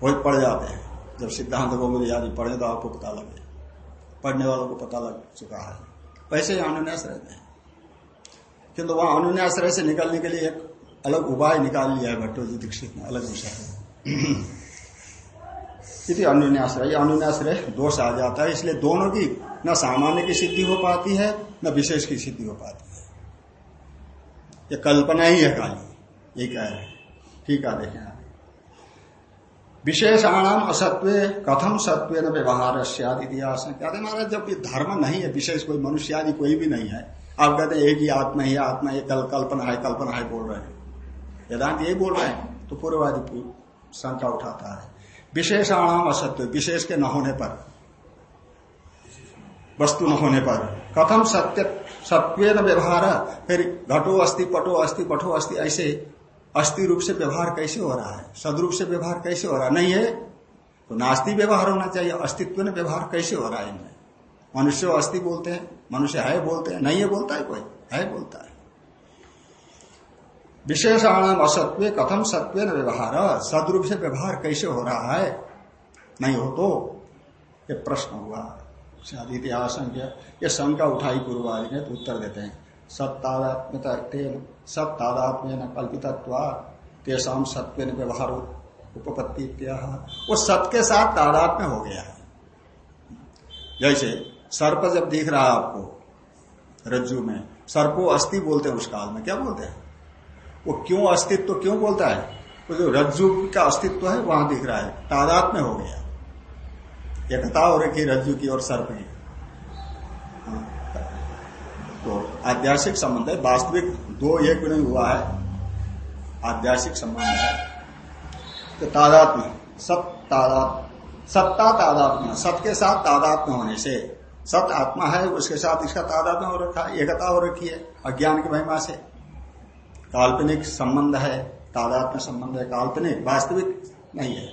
वही पढ़ जाते हैं। जब सिद्धांत को गोमुदी आदि पढ़े तो आपको पता लगे। पढ़ने वालों को पता लग चुका है। वैसे ही अनुन्याश्रय में। किंतु वहाँ अनुन्याश्रय से निकलने के लिए एक अलग उपाय निकाल लिया है भट्टो जी दीक्षित ने अलग विषय है इति अनुन्याश्रय अनुन्याश्रय दोष आ जाता है, इसलिए दोनों की न सामान्य की सिद्धि हो पाती है, न विशेष की सिद्धि हो पाती है। ये कल्पना ही है काली ये कह रहे ठीक है देखें विशेषाणाम असत्व, कथम सत्व न व्यवहार इतिहास कहते महाराज, जब ये धर्म नहीं है, विशेष कोई मनुष्य आदि कोई भी नहीं है आप कहते हैं, एक ही आत्मा ही, आत्मा ये कल कल्पना है कल्पना है, बोल रहे हैं। वेदांत यही बोल रहे हैं तो पूर्ववादी शंका उठाता है। विशेषाणाम असत्य, विशेष के न होने पर, वस्तु न होने पर। कथम सत्य सत्व न व्यवहार, फिर घटो अस्थि पटो अस्थि पठो अस्थि ऐसे अस्थि रूप से व्यवहार कैसे हो रहा है? सदरूप से व्यवहार कैसे हो रहा है? नहीं है। तो नास्ति व्यवहार होना चाहिए, अस्तित्व में व्यवहार कैसे हो रहा है इनमें? मनुष्य अस्थि बोलते हैं। मनुष्य है बोलते हैं, नहीं है बोलता है कोई, है बोलता है। विशेषाणाम असत्व, कथम सत्व न व्यवहार। सदरूप से व्यवहार कैसे हो रहा है? नहीं हो तो ये प्रश्न हुआ। शायद इतिहास ये शंका उठाई पूर्वादि ने तो उत्तर देते हैं। सत्तादात्म्यता सत्तादात्म्य न कल्पित तेसाम सत्व व्यवहार उपपत्ति वो सत्य के साथ तादात्म्य हो गया है। जैसे सर्प जब दिख रहा है आपको, रज्जु में, सर्पो अस्थि बोलते हैं उस काल में, क्या बोलते हैं? वो क्यों अस्तित्व तो क्यों बोलता है? वो जो रज्जु का अस्तित्व तो है, वहाँ दिख रहा है तादात में हो गया। एकता हो रखी रज्जु की और सर्प की। हाँ। तो आध्यासिक संबंध है, वास्तविक दो एक नहीं हुआ है आध्यासिक संबंध है। तो तादात में सत तादात सत्ता तादात्म्य सत के साथ तादात्म्य होने से सत आत्मा है, उसके साथ इसका तादात्म्य हो रखा है एकता हो रखी है, अज्ञान की महिमा से। काल्पनिक संबंध है तादात्म्य संबंध है, काल्पनिक, वास्तविक नहीं है।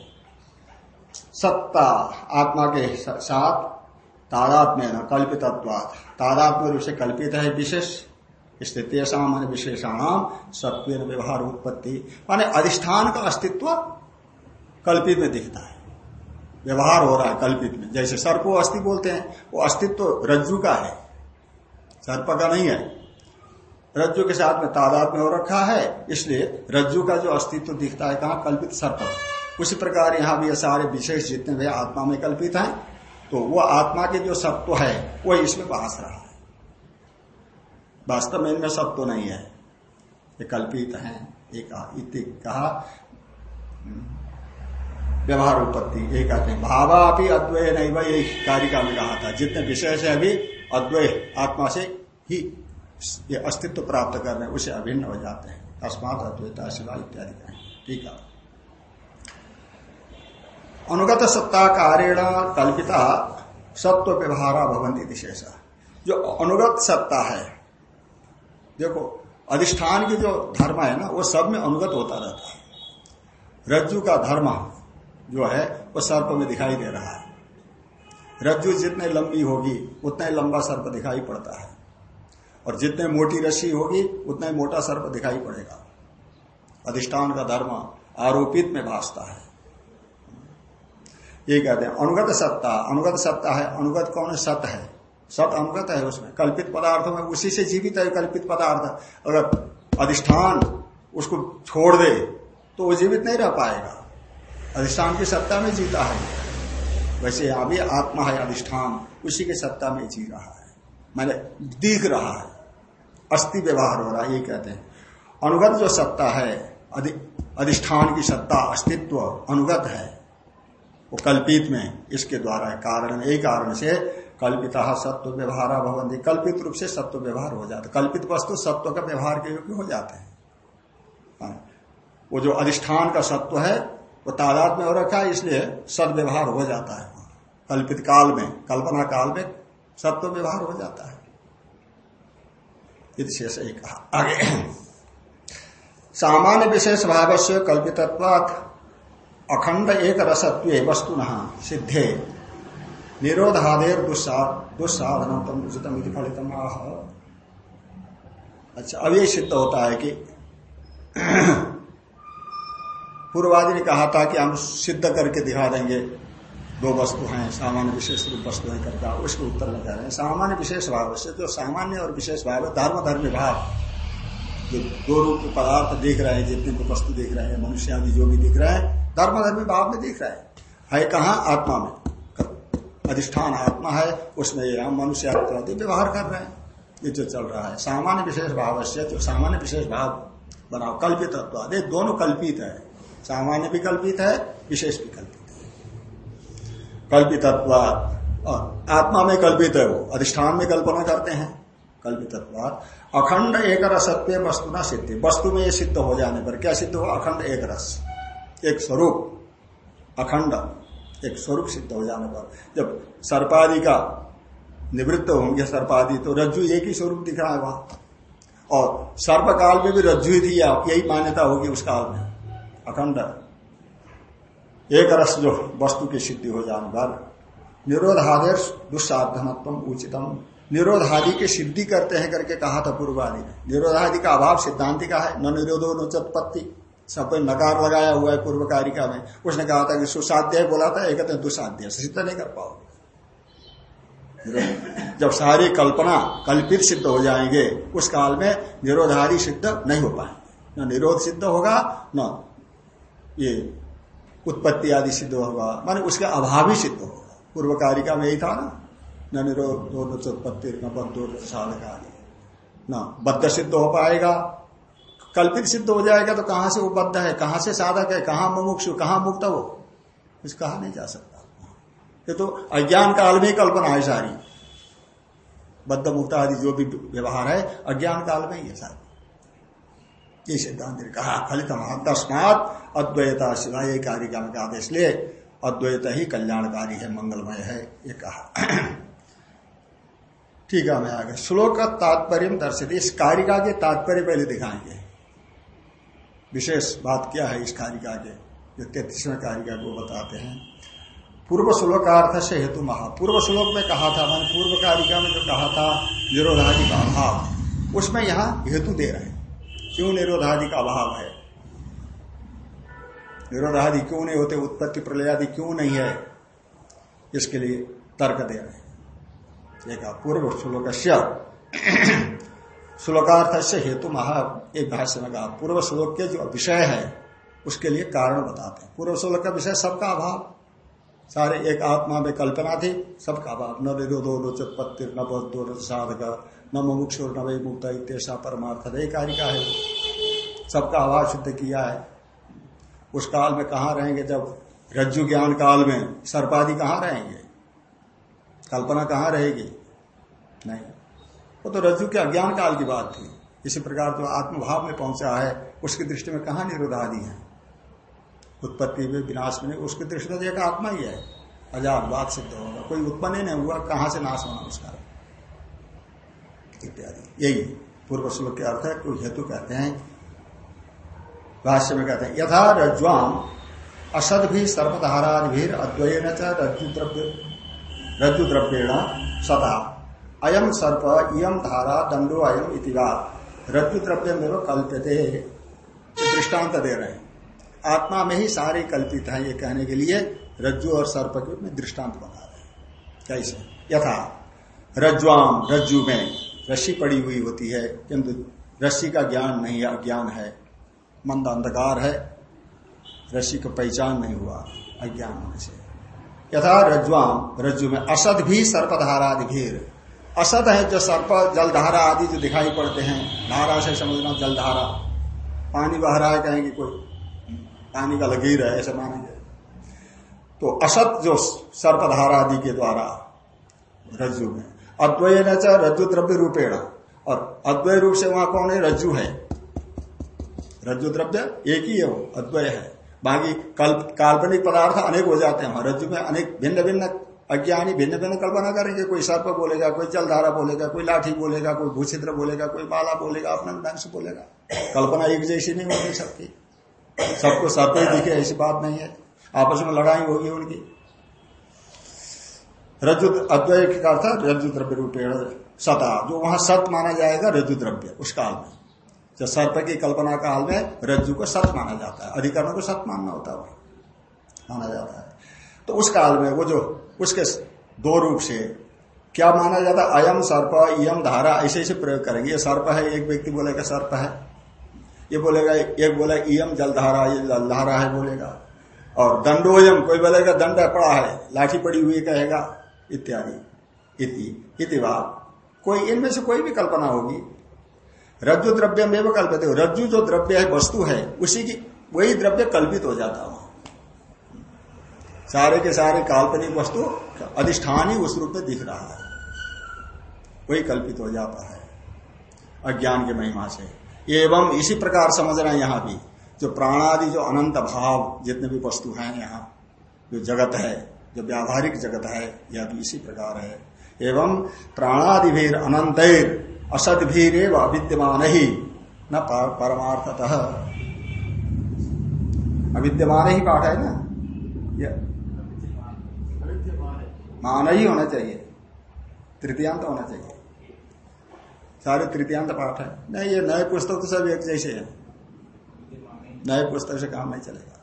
सत्ता, आत्मा के साथ तादात्म्य न कल्पित तादात्म्य रूप से कल्पित है, विशेष स्थिति सामान्य विशेषाणाम सत्व व्यवहार उत्पत्ति। माने अधिष्ठान का अस्तित्व कल्पित में दिखता है। व्यवहार हो रहा है कल्पित में। जैसे सर्प अस्थि बोलते हैं, वो अस्तित्व तो रज्जु का है। सर्प का नहीं है। रज्जु के साथ में तादाद में हो रखा है, इसलिए रज्जु का जो अस्तित्व तो दिखता है, कहा? कल्पित सर्प उसी प्रकार यहाँ भी सारे विशेष जितने भी आत्मा में कल्पित हैं तो वो आत्मा के जो सत्व है, वो इसमें बास रहा है। वास्तव में इनमें सत्व नहीं है। ये कल्पित है। एक कहा व्यवहार उत्पत्ति ये कहते हैं। भावा भी अद्वय नहीं भाई ये कारिका में कहा था। जितने विषय से अभी, अद्वय आत्मा से ही ये अस्तित्व प्राप्त कर रहे हैं, उसे अभिन्न हो जाते हैं। अस्मात अद्वैता शिवा इत्यादि कहें। ठीक है। अनुगत सत्ता कारेण कल्पिता सत्व व्यवहारा भवंती विशेष। जो अनुगत सत्ता है, देखो, अधिष्ठान की जो धर्म है ना, वो सब में अनुगत होता रहता है। रज्जु का धर्म जो है, वो सर्प में दिखाई दे रहा है। रज्जु जितने लंबी होगी, उतना ही लंबा सर्प दिखाई पड़ता है। और जितने मोटी रस्सी होगी, उतना ही मोटा सर्प दिखाई पड़ेगा। अधिष्ठान का धर्म आरोपित में भासता है। ये कहते हैं, अनुगत सत्ता। अनुगत सत्ता है, अनुगत कौन सत है। सत अनुगत है उसमें। कल्पित पदार्थों में उसी से जीवित है कल्पित पदार्थ। अगर अधिष्ठान उसको छोड़ दे तो वो जीवित नहीं रह पाएगा। अधिष्ठान की सत्ता में जीता है। वैसे यहाँ भी आत्मा है, अधिष्ठान, उसी के सत्ता में जी रहा है। मैंने दिख रहा है। अस्थि व्यवहार हो रहा है, ये कहते हैं। अनुगत जो सत्ता है अधिष्ठान की सत्ता, अस्तित्व अनुगत है। वो कल्पित में, इसके द्वारा है। कारण यही कारण से कल्पिता सत्व व्यवहार भवन कल्पित रूप से सत्व व्यवहार हो जाता कल्पित वस्तु सत्व का व्यवहार के योग्य हो जाते हैं। हाँ। वो जो अधिष्ठान का सत्व है वो तादाद में हो रखा है, इसलिए सदव्यवहार हो जाता है कल्पित काल में, कल्पना काल में सत्व व्यवहार हो जाता है। शेष एक आगे। सामान्य विशेष भाव से कल्पित अखंड एक रसत्व वस्तु सिद्धे। निरोधादेर दुस्साधनतम उचितम अच्छा अब ये सिद्ध होता है कि पूर्वादि ने कहा था कि हम सिद्ध करके दिखा देंगे। दो वस्तु हैं, सामान्य विशेष रूप वस्तु है, करता, उसके उत्तर में कह रहे हैं। सामान्य विशेष भाव से जो सामान्य और विशेष भाव है, धर्म धर्म भाव जो दो रूप पदार्थ देख रहे हैं, जितने भी वस्तु देख रहे हैं मनुष्य आदि जो भी दिख रहे हैं, धर्म धर्म भाव में दिख रहे हैं। है कहा? आत्मा में। अधिष्ठान आत्मा है, उसमें ये हम मनुष्य आदि व्यवहार कर रहे हैं। ये जो चल रहा है, सामान्य विशेष भाव से जो सामान्य विशेष भाव। बनाओ कल्पित दोनों कल्पित है। सामान्य भी कल्पित है, विशेष भी कल्पित है कल्पित आत्मा में कल्पित है वो, अधिष्ठान में कल्पना करते हैं। कल्पित अखंड एक रसत्व वस्तु न सिद्धि। वस्तु में ये सिद्ध हो जाने पर क्या सिद्ध हो अखंड एक रस, एक स्वरूप, अखंड एक स्वरूप सिद्ध हो जाने पर। जब सर्पादि का निवृत्त होंगे, सर्पादि तो रज्जु एक ही स्वरूप दिख रहा है वहाँ। और सर्प काल में भी रज्जु ही थी यही मान्यता होगी उस काल में। अखंड एक रस जो वस्तु की सिद्धि हो जाने पर निरोधादेर दुस्साधनत्व उचितम। निरोधादि की सिद्धि करते हैं करके कहा था पूर्वादि ने। निरोधादि का अभाव सिद्धांति का है, न निरोधो न चतपत्ति सब कोई नकार लगाया हुआ है पूर्व कारिका में। उसने कहा था कि सुसाध्य बोला था, एक कहते दुसाध्य सिद्ध नहीं कर पाओगे। जब सारी कल्पना कल्पित सिद्ध हो जाएँगे, उस काल में निरोधादि सिद्ध नहीं हो पाएँगे। न निरोध सिद्ध होगा, न ये उत्पत्ति आदि सिद्ध होगा। माने उसके अभाव ही सिद्ध होगा। पूर्व कारिका में यही था ना? न निरोध उत्पत्ति, न बद्धो साधक आदि। न, बद्ध सिद्ध हो पाएगा। कल्पित सिद्ध हो जाएगा तो कहाँ से वो बद्ध है? कहाँ से साधक है? कहाँ मुमुक्षु, कहाँ मुक्त हो कुछ कहा नहीं जा सकता। ये तो अज्ञान काल में कल्पना है सारी। बद्ध, मुक्त आदि जो भी व्यवहार है, अज्ञान काल में ही है सारी। ये सिद्धांत ने कहा फलित तस्मात अद्वैता सिवाय कारिका में आदेश इसलिए अद्वैत ही कल्याणकारी है, मंगलमय है, ये कहा। ठीक है मैं आगे। श्लोक का तात्पर्य दर्शित, इस कारिका के तात्पर्य पहले दिखाएँगे। विशेष बात क्या है इस कारिका के जो तैतीसवें कारिका को बताते हैं। पूर्व श्लोक का अर्थ से हेतु महा। पूर्व श्लोक में कहा था, मैंने पूर्व कारिका में जो कहा था निरोधादि का उसमें यहाँ हेतु दे रहे हैं। क्यों निरोधादि का अभाव है? निरोधादि क्यों नहीं होते? उत्पत्ति प्रलयादि क्यों नहीं है? इसके लिए तर्क दे रहे एक पूर्व श्लोक श्लोकार्थ से हेतु महा एक भाष्य में कहा, पूर्व श्लोक के जो विषय है, उसके लिए कारण बताते हैं। पूर्व श्लोक का विषय सबका अभाव। सारे एक आत्मा में कल्पना थी, सबका अभाव न निरोधो रोचोत्पत्ति न दो साधक, न मुमुक्षुर न वही मुक्त इतना परमार्थ कारिका है। सबका अभाव सिद्ध किया है। उस काल में कहा रहेंगे? जब रज्जु ज्ञान काल में सर्पादि कहाँ रहेंगे? कल्पना कहाँ रहेगी? नहीं। वो तो रज्जु के अज्ञान काल की बात थी। इसी प्रकार जो आत्मभाव में पहुँचा है। उसकी दृष्टि में कहा निरोधादि है? उत्पत्ति में, विनाश में, उसकी दृष्टि तो एक आत्मा ही है। अजात बात सिद्ध होगा। कोई उत्पन्न ही नहीं हुआ, कहाँ से नाश होना उसका? इत्यादि। यही पूर्व श्लोक के अर्थ है, कोई हेतु कहते हैं। भाष्य में कहते हैं, यथा रज्वाम असद भी सर्वधारा भी रज्जु द्रव्य रज्जु द्रव्येण सदा। अयम सर्प इम धारा दंडो अयम इतिवा रज्जु द्रव्य में दृष्टांत दे रहे हैं। आत्मा में ही सारे कल्पित है ये कहने के लिए रज्जु और सर्प के में दृष्टांत बना रहे कैसे यथा रज्वाम रज्जु में रस्सी पड़ी हुई होती है, किंतु रस्सी का ज्ञान नहीं, अज्ञान है। मंद अंधकार है, रस्सी का पहचान नहीं हुआ, अज्ञान होने से। यथा रज्वाम रज्जु में असद भी सर्पधारा आदि भीर असद है जो सर्प, जलधारा आदि जो दिखाई पड़ते हैं। धारा से समझना जलधारा। पानी बह रहा है कहेंगे कोई। पानी का लकीर है, ऐसे मानेंगे तो असत जो सर्पधारा आदि के द्वारा रज्जु में अद्वय न रज्जु द्रव्य रूपेण और अद्वय रूप से वहाँ कौन है? रज्जु है। रज्जु द्रव्य एक ही है वो, अद्वय है। बाकी कल्प, काल्पनिक पदार्थ अनेक हो जाते हैं रज्जु में अनेक भिन्न भिन्न अज्ञानी भिन्न भिन्न कल्पना करेंगे। कोई सर्प बोलेगा, कोई जलधारा बोलेगा, कोई लाठी बोलेगा, कोई भूषित्र बोलेगा, कोई माला बोलेगा, अपने ढंग से बोलेगा। कल्पना एक जैसी नहीं होती सकती सबको सर्प ही दिखे, ऐसी बात नहीं है। आपस में लड़ाई होगी उनकी। रजु अद्वय का अर्थ रज्जु द्रव्य रूपेण सता जो वहाँ सत माना जाएगा, रज्जु द्रव्य, उस काल में। जब सर्प की कल्पना काल में रज्जु को सत माना जाता है, अधिकरण को सत मानना होता है, माना जाता है। तो उस काल में वो जो, उसके दो रूप से क्या माना जाता है? अयम सर्प यम धारा, ऐसे ऐसे प्रयोग करेंगे। ये सर्प है, एक व्यक्ति बोलेगा सर्प है। ये बोलेगा एक बोला इम जलधारा, ये जलधारा है बोलेगा। और दंडोयम कोई बोलेगा, दंड पड़ा है, लाठी पड़ी हुई कहेगा, इत्यादि। इति इति कोई, इनमें से कोई भी कल्पना होगी। रज्जु द्रव्य में कल्पित हो। रज्जु जो द्रव्य है, वस्तु है, उसी की, वही द्रव्य कल्पित हो जाता हो। सारे के सारे काल्पनिक वस्तु अधिष्ठान ही उस रूप में दिख रहा है। वही कल्पित हो जाता है। अज्ञान के महिमा से। एवं इसी प्रकार समझना यहाँ भी जो प्राणादि जो अनंत भाव जितने भी वस्तु हैं यहाँ जो जगत है जो व्यावहारिक जगत है यह भी इसी प्रकार है। एवं प्राणादि भीर अनंत असद भीर अविद्यमान ही न परमार्थतः। अविद्यमान ही पाठ है ना? मान ही होना चाहिए। तृतीयांत होना चाहिए। सारे तृतीयांत पाठ है। नहीं, ये नए पुस्तक तो सब एक जैसे है। नए पुस्तक से काम नहीं चलेगा।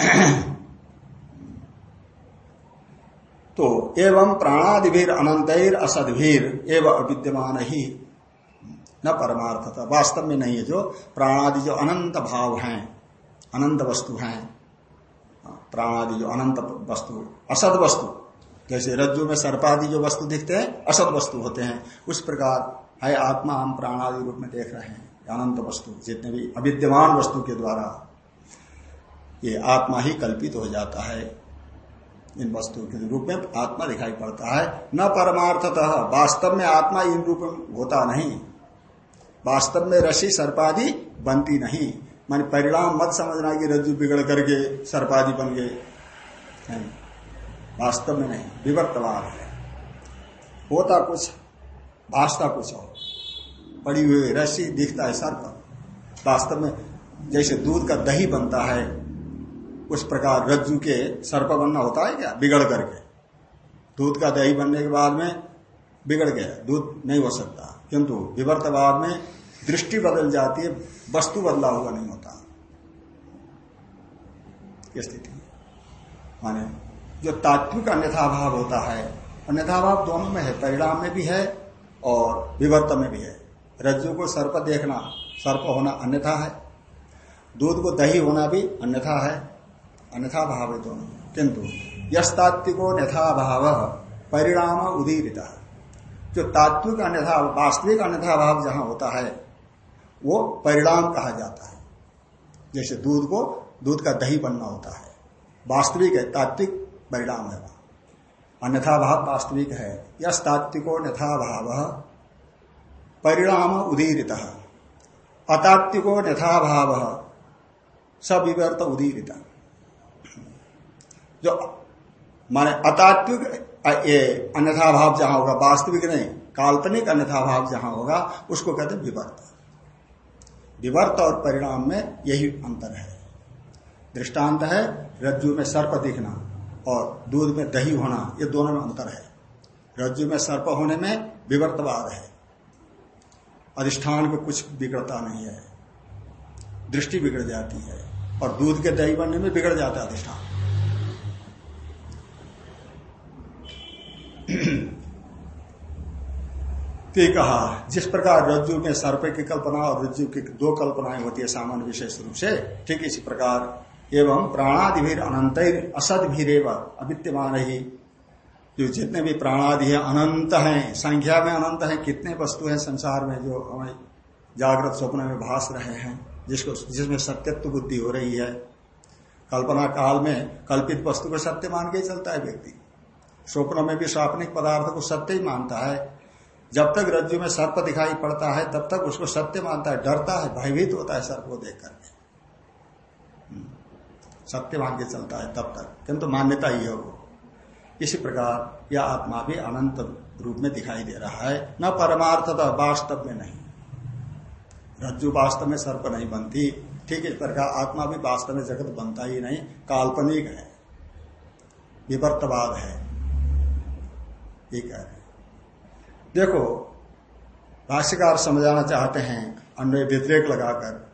तो एवं प्राणादिभीर अनंतर असदभीर एवं अविद्यमान ही। न परमार्थता, वास्तव में नहीं है जो। प्राणादि जो अनंत भाव हैं, अनंत वस्तु हैं, प्राणादि जो अनंत वस्तु, असद वस्तु जैसे रज्जु में सर्पादि जो वस्तु दिखते हैं, असत वस्तु होते हैं। उस प्रकार है आत्मा हम प्राणादि रूप में देख रहे हैं अनंत वस्तु, जितने भी अविद्यमान वस्तु के द्वारा ये आत्मा ही कल्पित हो जाता है। इन वस्तु के रूप में आत्मा दिखाई पड़ता है। न परमार्थतः, वास्तव में आत्मा इन रूप में होता नहीं। वास्तव में रसी सर्पादि बनती नहीं। मान परिणाम मत समझना कि रज्जु बिगड़ करके सर्पादि बन गए। वास्तव में नहीं विवर्तवाद है। होता कुछ भाषता कुछ हो पड़ी हुई रस्सी दिखता है सर्प। वास्तव में जैसे दूध का दही बनता है, उस प्रकार रज्जु के सर्प बनना होता है क्या? बिगड़ करके। दूध का दही बनने के बाद में बिगड़ गया, दूध नहीं हो सकता। किंतु विवर्तवाद में दृष्टि बदल जाती है, वस्तु बदला हुआ नहीं होता। स्थिति। माने जो तात्विक अन्यथा भाव होता है, अन्यथा भाव दोनों में है, परिणाम में भी है और विवर्त में भी है। रज्जु को सर्प देखना, सर्प होना अन्यथा है। दूध को दही होना भी अन्यथा है, अन्यथा भाव है दोनों। किंतु यश तात्विको अन्यथा भाव, परिणाम उदीरिता। जो तात्विक अन्यथा, वास्तविक अन्यथा भाव जहाँ होता है, वो परिणाम कहा जाता है। जैसे दूध को, दूध का दही बनना होता है। वास्तविक है, तात्विक परिणाम है। अन्यथा भाव वास्तविक है। यश तात्विको अन्यथा भाव। परिणाम उदीरित। अतात्विको अन्यथा भाव। सविवर्त उदीरित। जो माने अतात्विक, ये अन्यथा भाव जहाँ होगा, वास्तविक नहीं, काल्पनिक अन्यथा भाव जहाँ होगा, उसको कहते विवर्त। विवर्त और परिणाम में यही अंतर है। दृष्टांत है, रज्जु में सर्प दिखना। और दूध में दही होना, ये दोनों में अंतर है। रज्जु में सर्प होने में विवर्तवाद है। अधिष्ठान को कुछ बिगड़ता नहीं है। दृष्टि बिगड़ जाती है और दूध के दही बनने में बिगड़ जाता है अधिष्ठान। ते कहा, जिस प्रकार रज्जु में सर्प की कल्पना और रज्जु की दो कल्पनाएँ होती है सामान्य विशेष रूप से, ठीक इसी प्रकार एवं प्राणादि अनंत असद भी अविद्यमान। ही जो जितने भी प्राणादि है, अनंत हैं, संख्या में अनंत है, कितने वस्तु हैं संसार में जो हमें जागृत स्वप्न में भास रहे हैं, जिसको, जिसमें सत्यत्व बुद्धि हो रही है। कल्पना काल में कल्पित वस्तु को सत्य मान के चलता है व्यक्ति। स्वप्न में भी स्वाप्निक पदार्थ को सत्य ही मानता है। जब तक रज्जु में सर्प दिखाई पड़ता है, तब तक उसको सत्य मानता है, डरता है, भयभीत होता है सर्प को देख करके। सत्य मान के चलता है तब तक। किंतु मान्यता ही है वो। इसी प्रकार यह आत्मा भी अनंत रूप में दिखाई दे रहा है। न परमार्थता वास्तव में नहीं। रज्जु वास्तव में सर्प नहीं बनती। ठीक इस प्रकार आत्मा भी वास्तव में जगत बनता ही नहीं। काल्पनिक है। विवर्तवाद है। ये कह रहे देखो, भाष्यकार समझाना चाहते हैं, अन्वय व्यतिरेक लगाकर।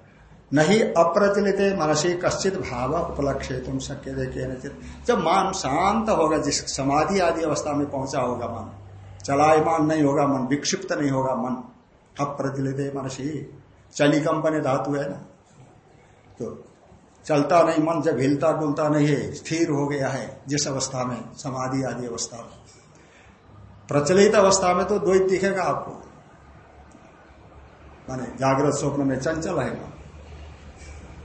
नहीं अप्रचलित मनसी कश्चित भाव उपलक्ष्य तुम शक्य देखे जब मन शांत होगा, जिस समाधि आदि अवस्था में पहुँचा होगा मन, चलायमान नहीं होगा मन, विक्षिप्त नहीं होगा मन, अप्रचलित मनसी। चली कंपनी धातु है ना? तो चलता नहीं मन, जब हिलता डुलता नहीं है, स्थिर हो गया है, जिस अवस्था में, समाधि आदि अवस्था में। प्रचलित अवस्था में तो द्वैत दिखेगा आपको। माने जागृत स्वप्न में चंचल है मन।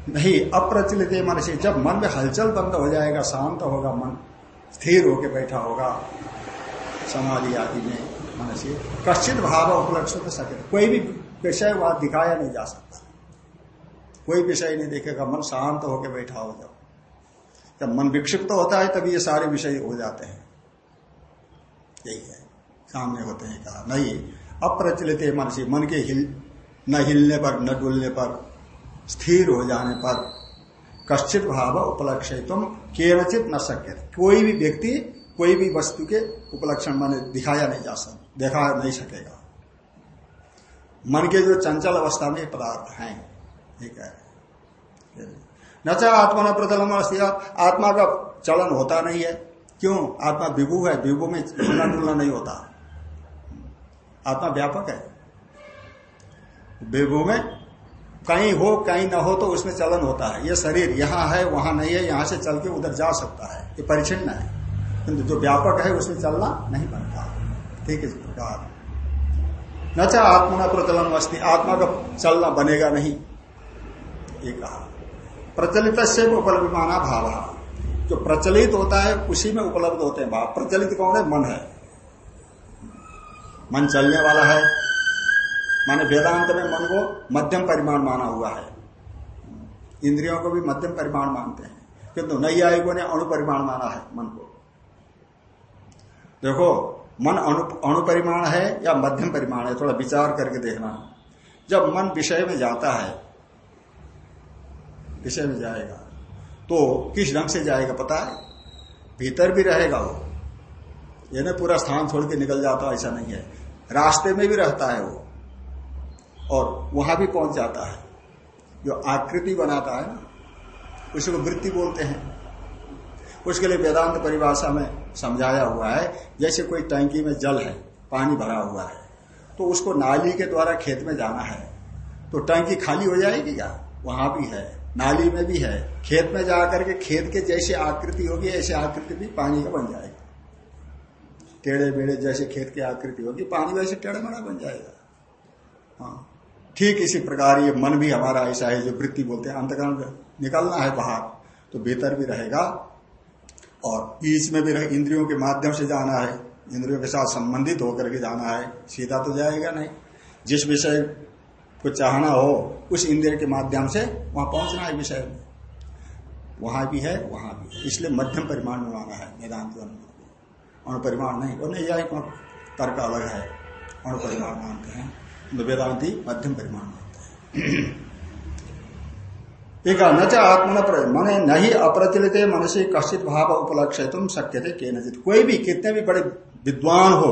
नहीं, अप्रचलित मन से जब मन में हलचल बंद हो जाएगा, शांत होगा मन, स्थिर होके बैठा होगा, समाधि आदि में मन से कश्चित भाव उपलक्ष तो सके। कोई भी विषय वहाँ दिखाया नहीं जा सकता। कोई विषय नहीं देखेगा, मन शांत होकर बैठा हो जब जब मन विक्षिप्त होता है, तभी ये सारे विषय हो जाते हैं। यही है। सामने होते हैं कहा, नहीं, अप्रचलित मन से मन के हिल, न हिलने पर, न डुलने पर स्थिर हो जाने पर कश्चित भाव उपलक्ष्य तुम न सके कोई भी व्यक्ति, कोई भी वस्तु के उपलक्षण माने दिखाया नहीं जा सकता देखा नहीं सकेगा। मन के जो चंचल अवस्था में पदार्थ हैं ठीक है। न चाह आत्मा न प्रतलम आत्मा का चलन होता नहीं है। क्यों? आत्मा विभू है, विभू में हिलना डुलना नहीं होता। आत्मा व्यापक है। विभू में कहीं हो, कहीं ना हो तो उसमें चलन होता है। ये शरीर यहाँ है, वहाँ नहीं है, यहाँ से चल के उधर जा सकता है। ये परिचिन्न है। किंतु जो व्यापक है, उसमें चलना नहीं बनता। ठीक है प्रकार न चाह आत्मा न प्रचलन वस्ती आत्मा का चलना बनेगा नहीं। ये कहा। प्रचलित से उपलब्ध माना भाव। जो प्रचलित होता है, उसी में उपलब्ध होते हैं भाव। प्रचलित कौन है? मन है। मन चलने वाला है। माने वेदांत में मन को मध्यम परिमाण माना हुआ है। इंद्रियों को भी मध्यम परिमाण मानते हैं। किंतु नई आयोगों ने अणुपरिमाण माना है मन को। देखो, मन अणु अणुपरिमाण है या मध्यम परिमाण है, थोड़ा विचार करके देखना। जब मन विषय में जाता है, विषय में जाएगा तो किस ढंग से जाएगा पता है? भीतर भी रहेगा वो। ये ना पूरा स्थान छोड़ के निकल जाता, ऐसा नहीं है। रास्ते में भी रहता है वो। और वहाँ भी पहुँच जाता है। जो आकृति बनाता है ना, उसी को वृत्ति बोलते हैं। उसके लिए वेदांत परिभाषा में समझाया हुआ है, जैसे कोई टंकी में जल है, पानी भरा हुआ है तो उसको नाली के द्वारा खेत में जाना है। तो टंकी खाली हो जाएगी क्या? वहाँ भी है, नाली में भी है। खेत में जाकर के खेत के जैसे आकृति होगी, ऐसे आकृति भी पानी का बन जाएगा। टेढ़े बेड़े जैसे खेत की आकृति होगी, पानी वैसे टेढ़ा मेढ़ा बन जाएगा। हाँ। ठीक इसी प्रकार ये मन भी हमारा ऐसा है, जो वृत्ति बोलते हैं, अंतकरण निकलना है बाहर तो भीतर भी रहेगा। और बीच में भी रहे, इंद्रियों के माध्यम से जाना है, इंद्रियों के साथ संबंधित होकर के जाना है, सीधा तो जाएगा नहीं। जिस विषय को चाहना हो, उस इंद्रिय के माध्यम से वहाँ पहुँचना है विषय में। वहाँ भी है, वहाँ भी है। इसलिए मध्यम परिमाण में माना है, वेदांत अणु परिमाण नहीं, वो नहीं यह तर्क अलग है, अणु परिमाण मानते हैं। वेदांति मध्यम परिमाण मानते हैं। एक न आत्मन मन नहीं अप्रचलित मन से कश्चित भाव उपलक्ष्य तुम शक्य थे के नजित कोई भी कितने भी बड़े विद्वान हो,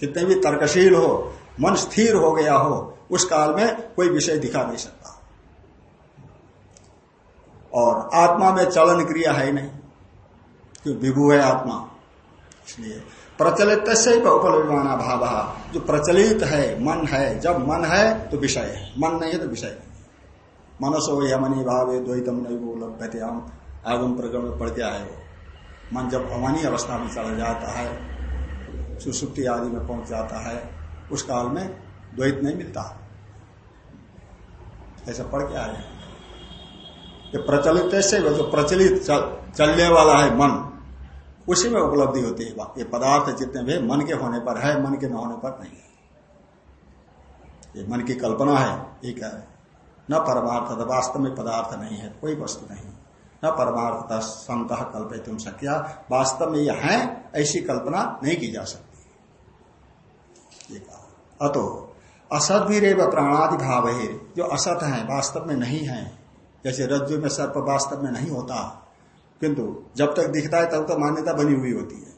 कितने भी तर्कशील हो, मन स्थिर हो गया हो, उस काल में कोई विषय दिखा नहीं सकता। और आत्मा में चलन क्रिया है नहीं, क्यों? विभु है आत्मा, इसलिए प्रचलित से उपलब्धमाना भाव। जो प्रचलित है मन है जब मन है तो विषय है। मन नहीं है तो विषय नहीं। मनसो यमनी भावे द्वैतम नहीं वो लभ्यते हम आगम प्रगम में पड़ के आए। हो मन जब अमनी अवस्था में चला जाता है सुसुप्ति आदि में पहुँच जाता है उस काल में द्वैत नहीं मिलता। ऐसा पढ़ के आए। प्रचलित से जो प्रचलित चल, चलने वाला है मन उसी में उपलब्धि होती है ये पदार्थ जितने भी मन के होने पर है, मन के न होने पर नहीं है। ये मन की कल्पना है, एक है। न परमार्थ वास्तव में पदार्थ नहीं है, कोई वस्तु नहीं न परमार्थ संत कल्प तुम सक्या वास्तव में यह है, ऐसी कल्पना नहीं की जा सकती। अतो असत भी रेव प्राणादि भाव है जो असत है, वास्तव में नहीं है, जैसे रज्जु में सर्प वास्तव में नहीं होता किंतु जब तक दिखता है तब तक मान्यता बनी हुई होती है।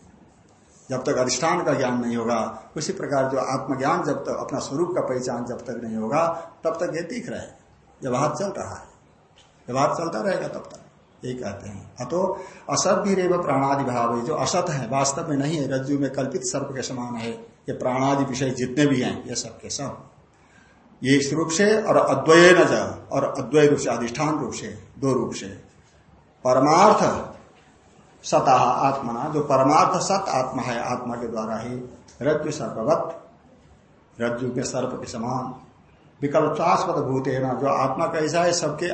जब तक अधिष्ठान का ज्ञान नहीं होगा, उसी प्रकार जो आत्मज्ञान जब तक, अपना स्वरूप का पहचान जब तक नहीं होगा, तब तक ये दिख रहा है। व्यवहार चल रहा है व्यवहार चलता रहेगा तब तक, यही कहते हैं। अतो असत भी रेव प्राणादि भाव है जो असत है, वास्तव में नहीं है, रज्जु में कल्पित सर्प के समान है। ये प्राणादि विषय जितने भी हैं, ये सब के सब। ये इस रूप से और अद्वय न और अद्वय रूप से, अधिष्ठान रूप से, दो रूप से। परमार्थ सता आत्मना जो परमार्थ सत आत्मा है आत्मा के द्वारा ही रज्जु सर्पवत रज्जु के सर्प के समान विकल्पास्पद भूत है ना जो आत्मा कैसा है सबके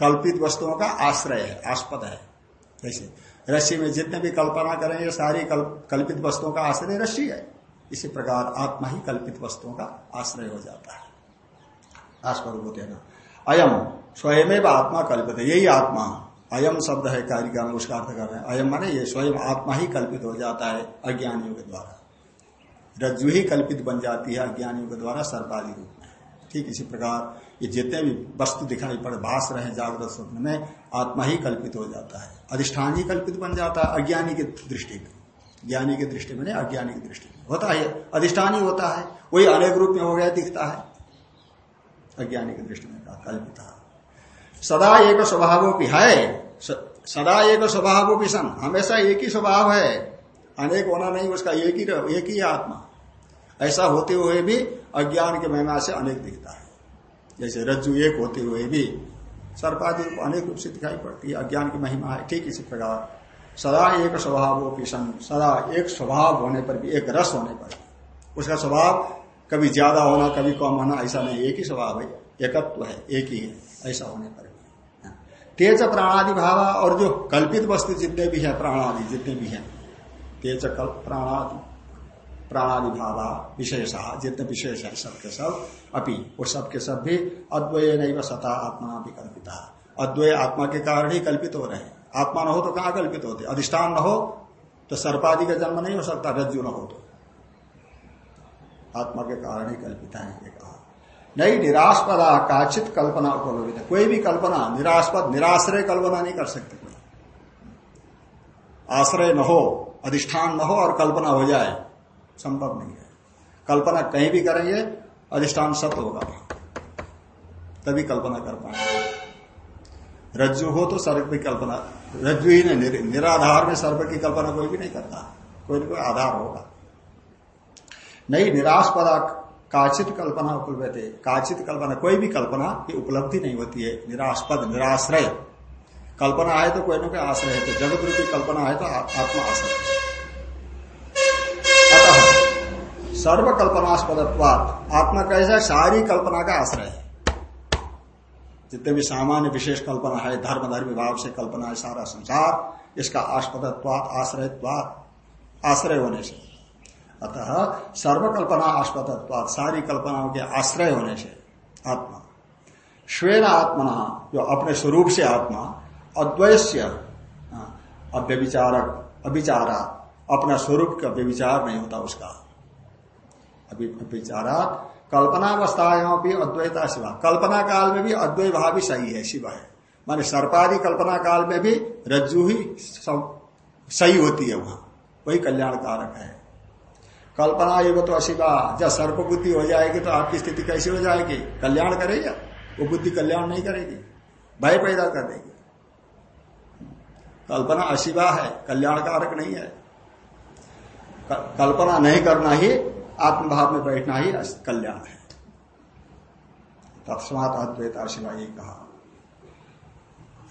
कल्पित वस्तुओं का आश्रय है आस्पद है। जैसे रस्सी में जितने भी कल्पना करेंगे सारी कल, कल्पित वस्तुओं का आश्रय रस्सी है। इसी प्रकार आत्मा ही कल्पित वस्तुओं का आश्रय हो जाता है। आस्पद भूत है ना अयम स्वयं आत्मा कल्पित है यही आत्मा। अयम शब्द है कारिका में उसका अर्थ कर रहे हैं। अयम माने ये स्वयं आत्मा ही कल्पित हो जाता है अज्ञानियों के द्वारा। रज्जु ही कल्पित बन जाती है अज्ञानियों के द्वारा सर्पादी रूप में। ठीक इसी प्रकार ये जितने भी वस्तु दिखाई पड़े भाष रहे जागृत स्वप्न में, आत्मा ही कल्पित हो जाता है। अधिष्ठान ही कल्पित बन जाता है अज्ञानी की दृष्टि में। ज्ञानी की दृष्टि में अज्ञानी की दृष्टि में। होता है, अधिष्ठान होता है। वही अनेक रूप में हो गया, दिखता है। अज्ञानी की दृष्टि में कल्पित। सदा एक स्वभाव भी है। सदा एक स्वभाव भी हमेशा एक ही स्वभाव है। अनेक होना नहीं, उसका एक ही एक ही आत्मा। ऐसा होते हुए भी अज्ञान के महिमा से अनेक दिखता है। जैसे रज्जु एक होते हुए भी सर्पादि रूप अनेक रूप से दिखाई पड़ती है। अज्ञान की महिमा है, ठीक इसी प्रकार। सदा एक स्वभाव सन सदा एक स्वभाव होने पर भी, एक रस होने पर उसका स्वभाव कभी ज़्यादा होना, कभी कम होना, ऐसा नहीं। एक ही स्वभाव है, एकत्व है, एक ही है, ऐसा होने पर तेज प्राणादि भाव और जो कल्पित वस्तु जितने भी है, प्राणादि जितने भी हैं, तेज प्राणादि प्राणादि भावा, विशेषा, जितने विशेष है सबके सब, अपी वो सबके सब भी अद्वय नहीं सता आत्मा भी कल्पिता। अद्वय आत्मा के कारण ही कल्पित हो रहे हैं। आत्मा न हो तो कहाँ कल्पित होते? अधिष्ठान न हो तो सर्पादि का जन्म नहीं हो सकता, रज्जु न हो तो। आत्मा के कारण ही कल्पित है ये। नई निराशपदा काचित कल्पना उपलब्ध कोई भी कल्पना, निराशपद, निराश्रय कल्पना नहीं कर सकते कोई। आश्रय न हो, अधिष्ठान न हो और कल्पना हो जाए, संभव नहीं है। कल्पना कहीं भी करेंगे, अधिष्ठान सत्य होगा। तभी कल्पना कर पाएँगे। रज्जु हो तो सर्व की कल्पना, रज्जु ही नहीं निराधार में सर्प की कल्पना कोई भी नहीं करता। कोई ना कोई आधार होगा। नहीं, निराशपदा काचित कल्पना उपलब्ध काचित कल्पना, कोई भी कल्पना की उपलब्धि नहीं होती है। निराशपद निराश्रय। कल्पना है तो कोई ना कोई आश्रय है। तो जगत रूपी कल्पना है तो आत्मा आश्रय अतः सर्व कल्पनास्पद आत्मा कैसा सारी कल्पना का आश्रय है। जितने भी सामान्य विशेष कल्पना है, धर्म धर्म भाव से कल्पना है, सारा संसार, इसका आस्पदत्वात, आश्रयत्वात, आश्रय होने से। अतः सर्वकल्पना आस्पदत्वात, सारी कल्पनाओं के आश्रय होने से आत्मा। श्वेन आत्मना, जो अपने स्वरूप से आत्मा अद्वैस्य अव्यविचारक अभिचारा अपना स्वरूप का व्यविचार नहीं होता उसका। अभी अभिचारा कल्पनावस्थाओं भी अद्वैता शिवा। कल्पना काल में भी अद्वैत भाव ही सही है, शिव है। माने सर्पादि कल्पना काल में भी रज्जु ही सही होती है वहाँ। वही कल्याण कारक है। कल्पना ये तो अशिवा जब सर्प बुद्धि हो जाएगी तो आपकी स्थिति कैसी हो जाएगी? कल्याण करेगा? वो बुद्धि कल्याण नहीं करेगी। भय पैदा कर देगी। कल्पना अशिवा है कल्याण कारक नहीं है। कल्पना नहीं करना ही, आत्मभाव में बैठना ही कल्याण है। तत्स्मात अद्वैता शिवा ये कहा।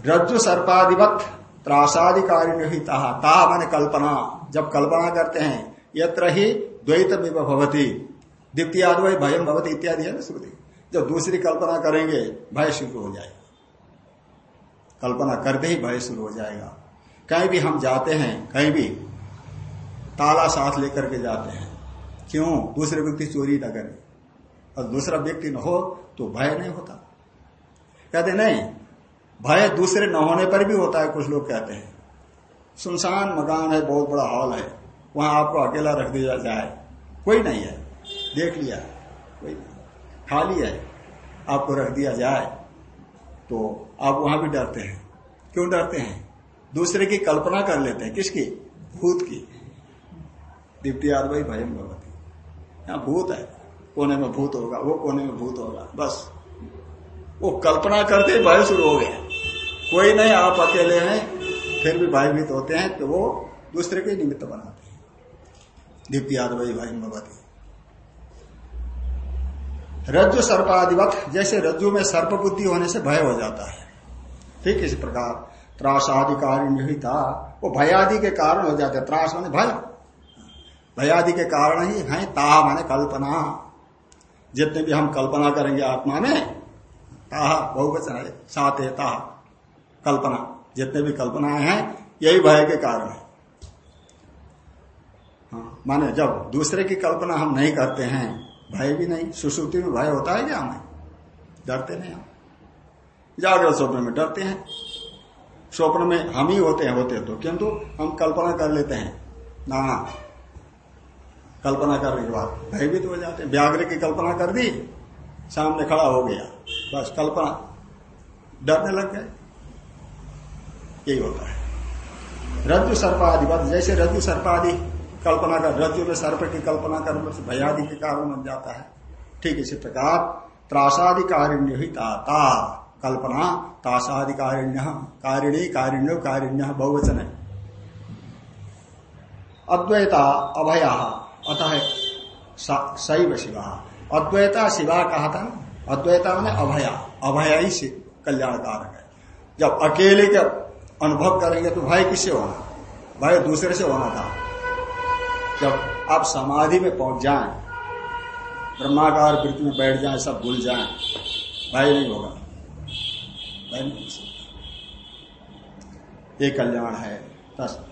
रज्जु सर्पाधिवत त्रासाधिकारी ही ताहा ताहा माने कल्पना। जब कल्पना करते हैं, यत्र ही द्वैत भवती द्वितीय द्वैत भयम भवती इत्यादि है ना श्रुति। जब दूसरी कल्पना करेंगे, भय शुरू हो जाएगा। कल्पना करते ही भय शुरू हो जाएगा। कहीं भी हम जाते हैं, कहीं भी ताला साथ लेकर के जाते हैं, क्यों? दूसरे व्यक्ति चोरी न करे। और दूसरा व्यक्ति न हो तो भय नहीं होता। कहते नहीं, भय दूसरे न होने पर भी होता है, कुछ लोग कहते हैं। सुनसान मकान है, बहुत बड़ा हॉल है। वहाँ आपको अकेला रख दिया जाए। कोई नहीं है। देख लिया। कोई नहीं। खाली है। आपको रख दिया जाए। तो आप वहाँ भी डरते हैं। क्यों डरते हैं? दूसरे की कल्पना कर लेते हैं। किसकी? भूत की। दीप्ति भाई भयम भगवती यहाँ भूत है। कोने में भूत होगा, वो कोने में भूत होगा। बस। वो कल्पना करते भय शुरू हो गया। कोई नहीं, आप अकेले हैं, फिर भी भयभीत होते हैं तो वो दूसरे के निमित्त बनाते हैं दीप्ति भाई रज्जु सर्पाधिवत जैसे रज्जु में सर्प बुद्धि होने से भय हो जाता है। ठीक इसी प्रकार त्रास आदि कार्य था वो भयादि के कारण हो जाते त्रास माने भय। भयादि के कारण ही है ताह माने कल्पना। जितने भी हम कल्पना करेंगे आत्मा में ताह बहुवचन है साते ताह कल्पना। जितने भी कल्पनाएँ हैं यही भय के कारण है हाँ, माने जब दूसरे की कल्पना हम नहीं करते हैं भय भी नहीं, सुश्रुति में भय होता है क्या हमें? डरते नहीं हम। जागृत स्वप्न में डरते हैं। स्वप्न में हम ही होते हैं, होते तो। किंतु हम कल्पना कर लेते हैं। ना। कल्पना करने के बाद भयभीत हो जाते हैं। व्याघ्र की कल्पना कर दी, सामने खड़ा हो गया। बस कल्पना डरने लग गए। यही होता है। रज्जु सर्पादि, बस जैसे रज्जु सर्पादि कल्पना कर रज्जु में सर्प की कल्पना करने भयादि के कारण बन जाता है। ठीक इसी प्रकार त्रासादि कारिण्य ही ता कल्पना तासादि कारिण्य कारिणी, कारिण्यो, कारिण्य, बहुवचन। है अद्वैता अभया, अतः शैव शिवा। अद्वैता शिवा कहा था ना? अद्वैता मैंने अभया। अभया ही कल्याण कारक है। जब अकेले के अनुभव करेंगे तो भय किससे होना? भय दूसरे से होना था। जब आप समाधि में पहुँच जाए, ब्रह्माकार वृत्ति में बैठ जाएँ, सब भूल जाएँ, भय नहीं होगा। भय नहीं ये कल्याण है।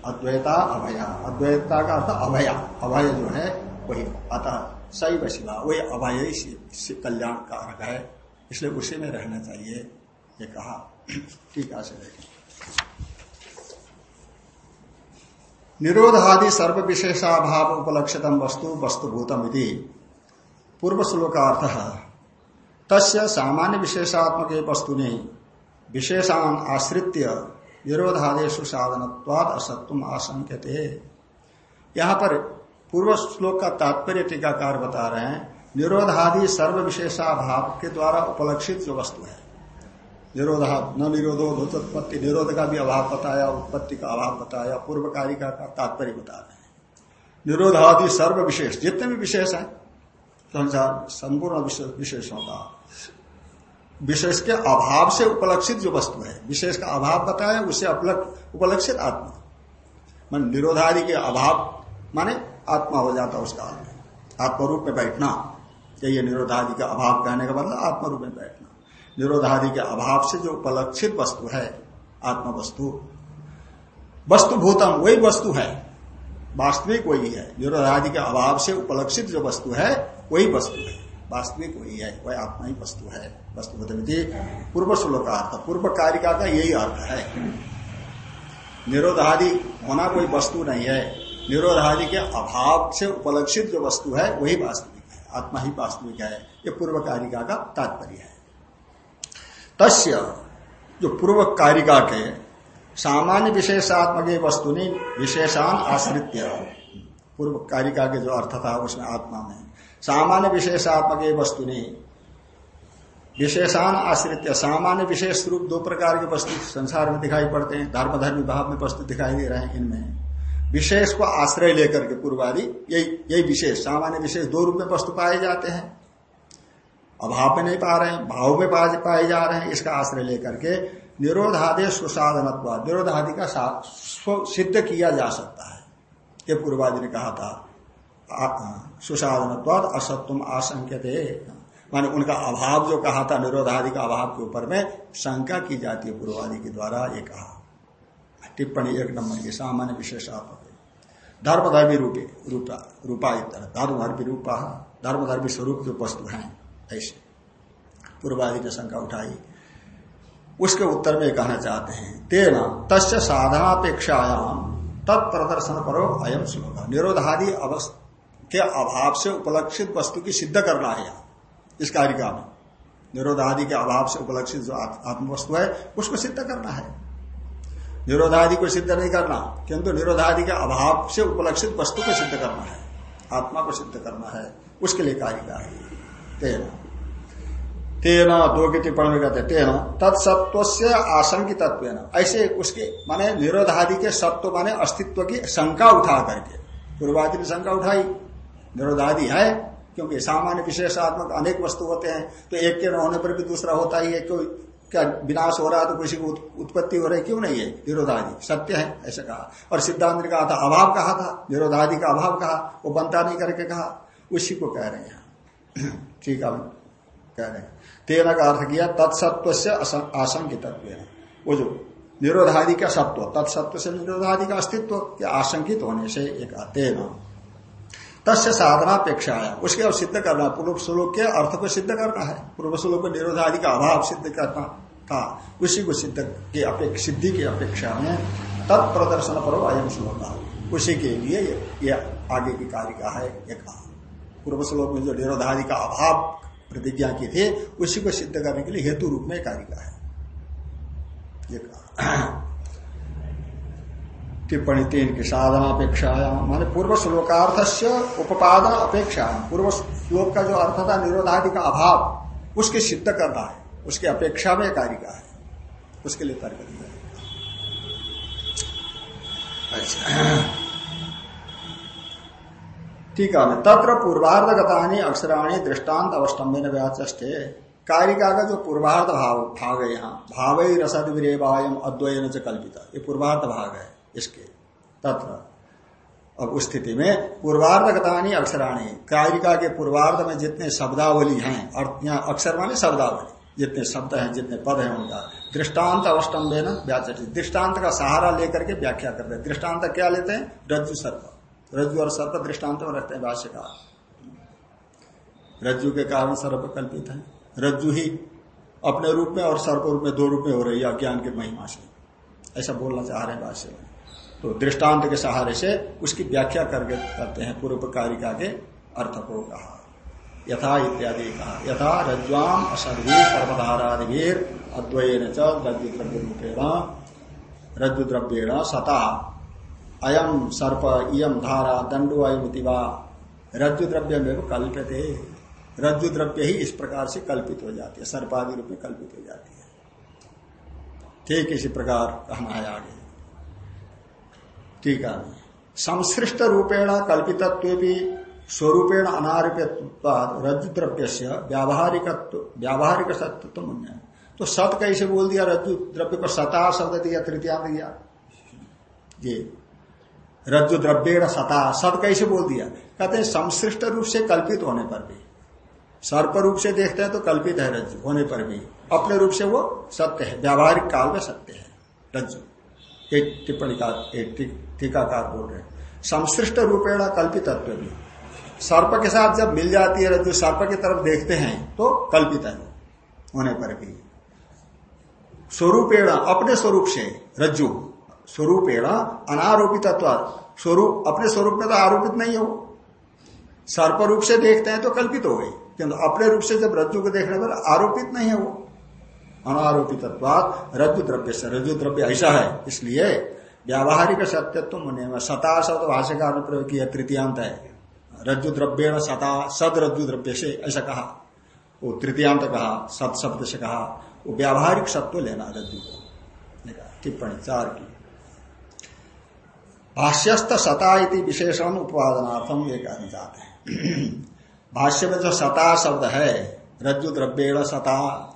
अद्वैता, अभया। अद्वैता का अर्थ अभया। अभय जो है, वही। अतः सही व शिवा वही अभय ही कल्याण कारक है। इसलिए उसी में रहना चाहिए। ये कहा। ठीक है देखें निरोधादि सर्व विशेषाभाव उपलक्षितम वस्तु वस्तुभूतम पूर्व श्लोकार्थ तस्य सामान्य विशेषात्मक वस्तु ने विशेषान आश्रित्य विरोधादेश साधनत्वाद असत्व आशंकते यहाँ पर पूर्व श्लोक का तात्पर्य टीकाकार बता रहे हैं, निरोधादि सर्व विशेषाभाव के द्वारा उपलक्षित जो वस्तु है निरोधा, न निरोधो उत्पत्ति निरोध का भी अभाव बताया, उत्पत्ति का अभाव बताया पूर्व कारिका का तात्पर्य बता रहे हैं। निरोधादि सर्व विशेष जितने भी विशेष है, संसार संपूर्ण विशेषों का। विशेष के अभाव से उपलक्षित जो वस्तु है, विशेष का अभाव बताया, उसे उपलक्षित आत्मा। मान निरोधादि के अभाव, माने आत्मा हो जाता उस काल में। आत्मरूप में बैठना ये निरोधादि का अभाव कहने का मतलब आत्म रूप में बैठना। निरोधादि के अभाव से जो उपलक्षित वस्तु है आत्म वस्तु वस्तु भूतम वही वस्तु है, वास्तविक वही है। निरोधादि के अभाव से उपलक्षित जो वस्तु है, वही वस्तु है। वास्तविक वही है, वह आत्मा ही वस्तु है। वस्तु पूर्व श्लोक का अर्थ पूर्व कारिका का यही अर्थ है। निरोधादि होना कोई वस्तु नहीं है। निरोधादि के अभाव से उपलक्षित जो वस्तु है, वही वास्तविक है। आत्मा ही वास्तविक है। ये पूर्व कारिका का तात्पर्य है। तस्य जो पूर्व कारिका के सामान्य विशेषात्मक वस्तु ने विशेषान आश्रित पूर्व कारिका के जो अर्थ था, उसमें आत्मा में। सामान्य विशेषात्मक वस्तु ने विशेषान आश्रित सामान्य विशेष रूप दो प्रकार के वस्तु संसार में दिखाई पड़ते हैं धर्म धर्मी भाव में वस्तु दिखाई दे रहे हैं इनमें। विशेष को आश्रय लेकर के पूर्वादि, यही यही विशेष, सामान्य विशेष दो रूप में वस्तु पाए जाते हैं। अभाव में नहीं पा रहे हैं, भाव में पाए जा रहे हैं, इसका आश्रय लेकर के निरोधादि सुसाधन निरोधादि का सिद्ध किया जा सकता है। ये पूर्वादि ने कहा था सुसाधन असत्व आशंक्य थे माने उनका अभाव जो कहा था, निरोधादि का अभाव के ऊपर में शंका की जाती है पूर्वादि के द्वारा ये कहा। टिप्पणी एक नंबर की सामान्य विशेषात्मक धर्मधर्मी रूपे रूपा रूपा धर्मधर्मी रूपा धर्मधर्मी स्वरूप जो वस्तु है। ऐसे। पूर्वादि ने शंका उठाई। उसके उत्तर में कहना चाहते हैं, तेना तस्य साधनापेक्षायाम तत्प्रदर्शन करो अयम श्लोक। निरोधादि के अभाव से उपलक्षित वस्तु की सिद्ध करना है यहाँ, इस कारिका में। निरोधादि के अभाव से उपलक्षित जो आत्म वस्तु है, उसको सिद्ध करना है। निरोधादि को सिद्ध नहीं करना, किंतु निरोधादि के अभाव से उपलक्षित वस्तु को सिद्ध करना है। आत्मा को सिद्ध करना है, उसके लिए कारिका है। तेना तेना दो की टिप्पणी में कहते तेना तत्सत्व से आशंकी तत्व ऐसे उसके, माने निरोधादि के सत्व, माने अस्तित्व की शंका उठा करके। पूर्वादि ने शंका उठाई। निरोधादि है, क्योंकि सामान्य विशेषात्मक अनेक वस्तु होते हैं तो एक के न होने पर भी दूसरा होता ही है, क्यों? क्या विनाश हो रहा है तो किसी को उत्पत्ति हो रही क्यों नहीं है? निरोधादि, सत्य है, ऐसा कहा। और सिद्धांत ने कहा था, अभाव कहा था, निरोधादि का अभाव कहा, वो बनता नहीं करके कहा। उसी को कह रहे हैं। ठीक है कह रहे हैं। तेना का अर्थ किया तत्सत्व से आशंकित वो जो निरोधादि का सत्व तत्सत्व से निरोधादि का अस्तित्व के आशंकित होने से एक तेना तस्य साधनापेक्षा है उसके अब सिद्ध करना, पूर्व श्लोक के अर्थ को सिद्ध करना है। पूर्व श्लोक में निरोधादि का अभाव सिद्ध करना था, उसी को सिद्ध की अपेक्षा, सिद्धि की अपेक्षा में तत्प्रदर्शन पर अयम श्लोक। उसी के लिए ये आगे की कारिका है, ये कहा। पूर्व श्लोक में जो निरोधादि का अभाव प्रतिज्ञा की थी, उसी को सिद्ध करने के लिए हेतु रूप में कारिका है। ये कहा। टिप्पणी तीन की साधनापेक्षा माने पूर्व श्लोकार्थ से उपादन अपेक्षा पूर्व श्लोक का जो अर्थ था, निरोधादि का अभाव, उसके सिद्ध करना है, उसकी अपेक्षा में कारिका है, उसके लिए तर्क अच्छा। ठीक है, तत्र पूर्वार्धगतानी अक्षराणी दृष्टांत अवस्टम्बे व्याचे कारिका का जो पूर्वार्ध भाव भाग है यहाँ भाव ही रसद विरेवायम अद्वयन च कल्पिता। ये पूर्वार्ध भाग है इसके, तत्र। अब उस स्थिति में पूर्वार्धगतानी अक्षराणी, कारिका के पूर्वार्ध में जितने शब्दावली हैं अक्षर माने शब्दावली, जितने शब्द हैं, जितने पद हैं उनका दृष्टांत अवस्टम्बे न दृष्टांत का सहारा लेकर के व्याख्या करते हैं। दृष्टांत क्या लेते हैं? रज्जु सर्प रज्जु और सर्प दृष्टांत में रखते हैं भाष्यकार। रज्जु के कारण सर्प कल्पित है। रज्जु ही अपने रूप में और सर्प रूप में दो रूप में हो रही है, अज्ञान के महिमा से। ऐसा बोलना चाह रहे हैं भाष्य में। तो दृष्टांत के सहारे से उसकी व्याख्या करके करते हैं, पूर्व कारिका के अर्थ को कहा। यथा इत्यादि कहा। यथा रज्वाम असदीर सर्वधारादिवीर अद्वयन च रज्जु द्रव्य रूपेण रज्जु द्रव्येण सता। अयम सर्प इयम धारा दंडो अयमतिवा रज्जु द्रव्य में कल्पते रज्जु द्रव्य ही इस प्रकार से कल्पित हो जाती है सर्पादि रूप में कल्पित हो जाती है। ठीक इसी प्रकार कहना है आगे। ठीक है। संश्रिष्ट रूपेण कल्पितत्व भी स्वरूपेण अनारूपित रज्जु द्रव्य से व्यावहारिक व्यावहारिक सत्य तो मुन्य तो सत कैसे बोल दिया? रज्जु द्रव्य को सता शब्द दिया, तृतीया दिया। ये रज्जु द्रव्य सता, सत कैसे बोल दिया? कहते हैं संश्रिष्ट रूप से कल्पित होने पर भी। सर्प रूप से देखते हैं तो कल्पित है रज्जु, होने पर भी। अपने रूप से वो सत्य है, व्यावहारिक काल में सत्य है, रज्जु। एक टिप्पणी का, एक टीकाकार बोल रहे हैं। संश्रिष्ट रूपेण कल्पित भी सर्प के साथ जब मिल जाती है रज्जु, सर्प की तरफ़ देखते हैं तो कल्पित है होने पर भी। स्वरूपेण, अपने स्वरूप से रज्जु। स्वरूपेण अनारोपित स्वरूप, अपने स्वरूप में तो आरोपित नहीं हो सर्प रूप से देखते हैं तो कल्पित हो गई। किंतु अपने रूप से जब रज्जु को देखने पर आरोपित नहीं है वो। अनारोपित रज्जु द्रव्य से। रज्जु द्रव्य ऐसा है। इसलिए व्यावहारिक सत्यत्व मुने सता शब्द भाष्यकार ने प्रयोग किया, तृतीयांत है। रज्जु द्रव्य सता, सद रज्जु द्रव्य से ऐसा कहा। वो तृतीयांत कहा, सत शब्द से कहा। वो व्यावहारिक सत्व लेना रज्जु को। टिप्पणी, चार की। भाष्यस्त सता इति विशेषण उत्पादनार्थम ये कहना चाहते हैं भाष्य में जो सता शब्द है रज्जु द्रव्य सता,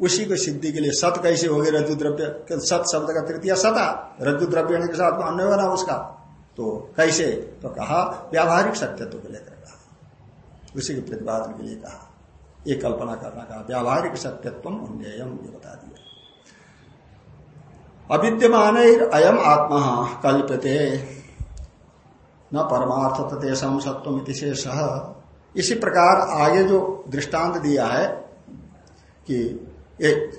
उसी को सिद्धि के लिए सत कैसे होगी रज्जु द्रव्य सत शब्द का तृतीय सता रज्जु द्रव्य के साथ अन्य बना उसका। तो कैसे? तो कहा, व्यावहारिक सत्यत्व को लेकर कहा। उसी के प्रतिपादन के लिए कहा। ये कल्पना करना कहा, व्यावहारिक सत्यत्व उन्नयम ये बता दिया। अविद्यमान अयम आत्मा कल्पते। न परमार्थ तेषम सत्व शेष। इसी प्रकार आगे जो दृष्टांत दिया है कि एक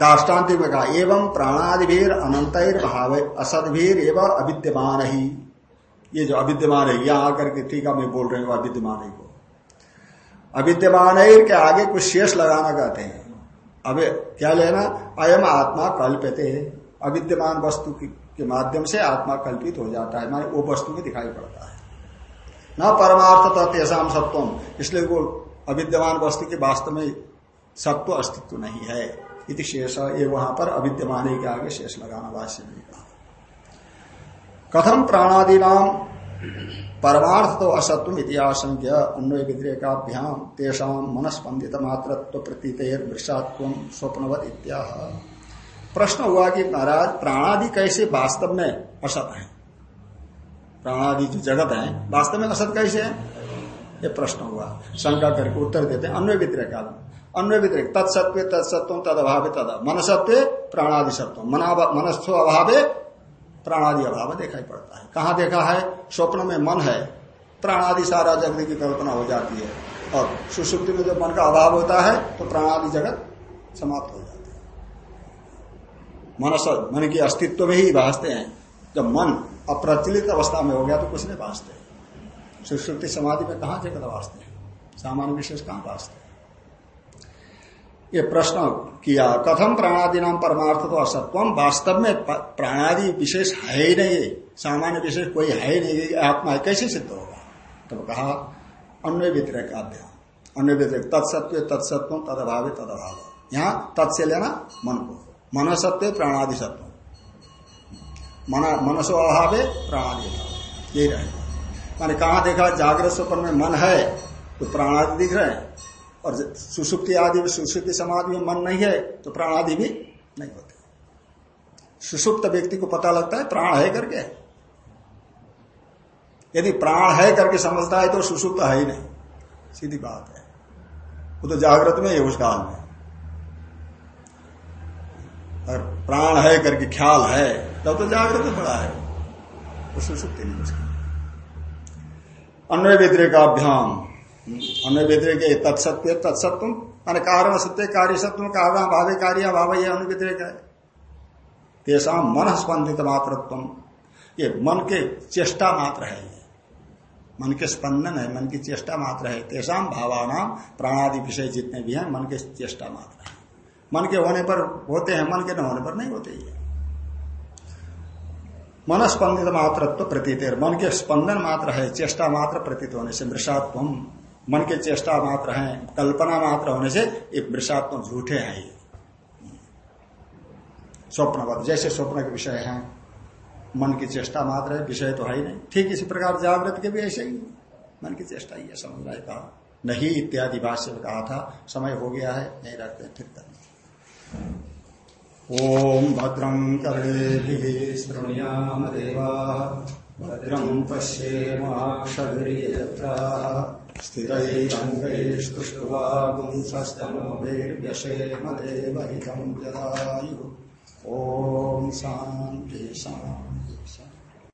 दाष्टान्ति में कहा, एवं प्राणादिभीर अनंतर भाव असदभीर एवं अविद्यमान ही। ये जो अविद्यमान है, यहाँ आकर के टीका में बोल रहे हैं अविद्यमान ही को। अविद्यमान के आगे कुछ शेष लगाना कहते हैं। अब, क्या लेना? अयम आत्मा कल्पते अविद्यमान वस्तु के माध्यम से आत्मा कल्पित हो जाता है। माने वो वस्तु में दिखाई पड़ता है। न परमार्थ तेसाम सत्वम इसलिए वो अविद्यमान वस्तु के वास्तव में सत्व अस्तित्व नहीं है। इति शेष, ये वहाँ पर अविद्यमान के आगे शेष लगाना भाष्य में कहा। कथम प्राणादि नाम परमार्थ तो असत्व इतिहासंख्य अन्वय व्यतिरेकाभ्याम तेषा मनस्पंदित मातृत्व प्रतीतर वृषात्व स्वप्नवत इत्या प्रश्न हुआ कि महाराज प्राणादि कैसे वास्तव में असत है? प्राणादि जो जगत है, वास्तव में असत कैसे है? ये प्रश्न हुआ। शंका करके उत्तर देते हैं अन्वय व्यतिरेका अन्वय व्यतिरिक तत्सत्व तत्सत्व तद अभाव तद मनसत्व, प्राणादि सत्व। मनस्व अभाव प्राणादि अभाव देखा पड़ता है। कहाँ देखा है? स्वप्न में मन है। प्राणादि सारा जगत की कल्पना हो जाती है। और सुसुप्ति में जब मन का अभाव होता है तो प्राणादि जगत समाप्त हो जाती है। मनस, मन के अस्तित्व में ही भाजते हैं। जब मन अप्रचलित अवस्था में हो गया तो कुछ नहीं भासते। सुश्रुति समाधि में कहा जगत भासते हैं? सामान्य विशेष कहाँ भासते ये प्रश्न किया। कथम प्राणादि नाम परमार्थ तो असत्वम वास्तव में प्राणादि विशेष है ही नहीं। सामान्य विशेष कोई है ही नहीं। आत्मा है कैसे सिद्ध होगा? तो कहा अन्य व्यतिरिक अध्याय अन्य व्यतिरिक, तत्सत्व तत्सत्व तद अभाव यहाँ तत्से लेना मन को मन सत्य प्राणादि सत्व। मनसो अभाव प्राणादि अभाव। यही रहेगा। मैंने कहा देखा, जागृत स्वप्न में मन है तो प्राणादि दिख रहे हैं। और सुसुप्ति आदि में, सुसुप्ति समाधि में मन नहीं है तो प्राण आदि भी नहीं होते। सुसुप्त व्यक्ति को पता लगता है, प्राण है करके। यदि प्राण है करके समझता है तो सुसुप्त है ही नहीं। सीधी बात है। वो तो जागृत में है उस काल में। और प्राण है करके ख्याल है, तब तो जागृत में बड़ा है। तो सुसुप्ति नहीं उसका। अन्य व्यतिरेकाभ्याम अन्य व्यतिरिक तत्सत्य तत्सत्व मान कारण सत्य कार्य सत्व कारण भावे कार्य, भाव यह अन्य व्यतिरिक है मन स्पंदित मातृत्व ये मन के चेष्टा मात्र है मन के स्पंदन है, मन की चेष्टा मात्र है। तेसाम भावानाम प्राणादि विषय जितने भी हैं, मन के चेष्टा मात्र है। मन के होने पर होते हैं, मन के न होने पर नहीं होते ही मन स्पंदित मात्रत्व प्रतीत मन के स्पंदन मात्र है, चेष्टा मात्र प्रतीत होने से मृषात्व। मन के चेष्टा मात्र है, कल्पना मात्र होने से ये मृषात्म झूठे हैं ये। स्वप्न जैसे स्वप्न के विषय हैं, मन की चेष्टा मात्र है, विषय तो है ही नहीं। ठीक इसी प्रकार जागृत के भी ऐसे ही। मन की चेष्टा ही है समझ रहा कहा नहीं इत्यादि भाष्य में कहा था, समय हो गया है, नहीं रखते, ठीक करना ओम भद्रं कर्णे श्रृणुयाम देवा भद्रं पश्येमाक्षभिर्यजत्राः। स्थिरैरङ्गैस्तुष्टुवागुंसस्तमोभिर्यशेम देवहितं जदायु ॐ शान्ति शान्ति।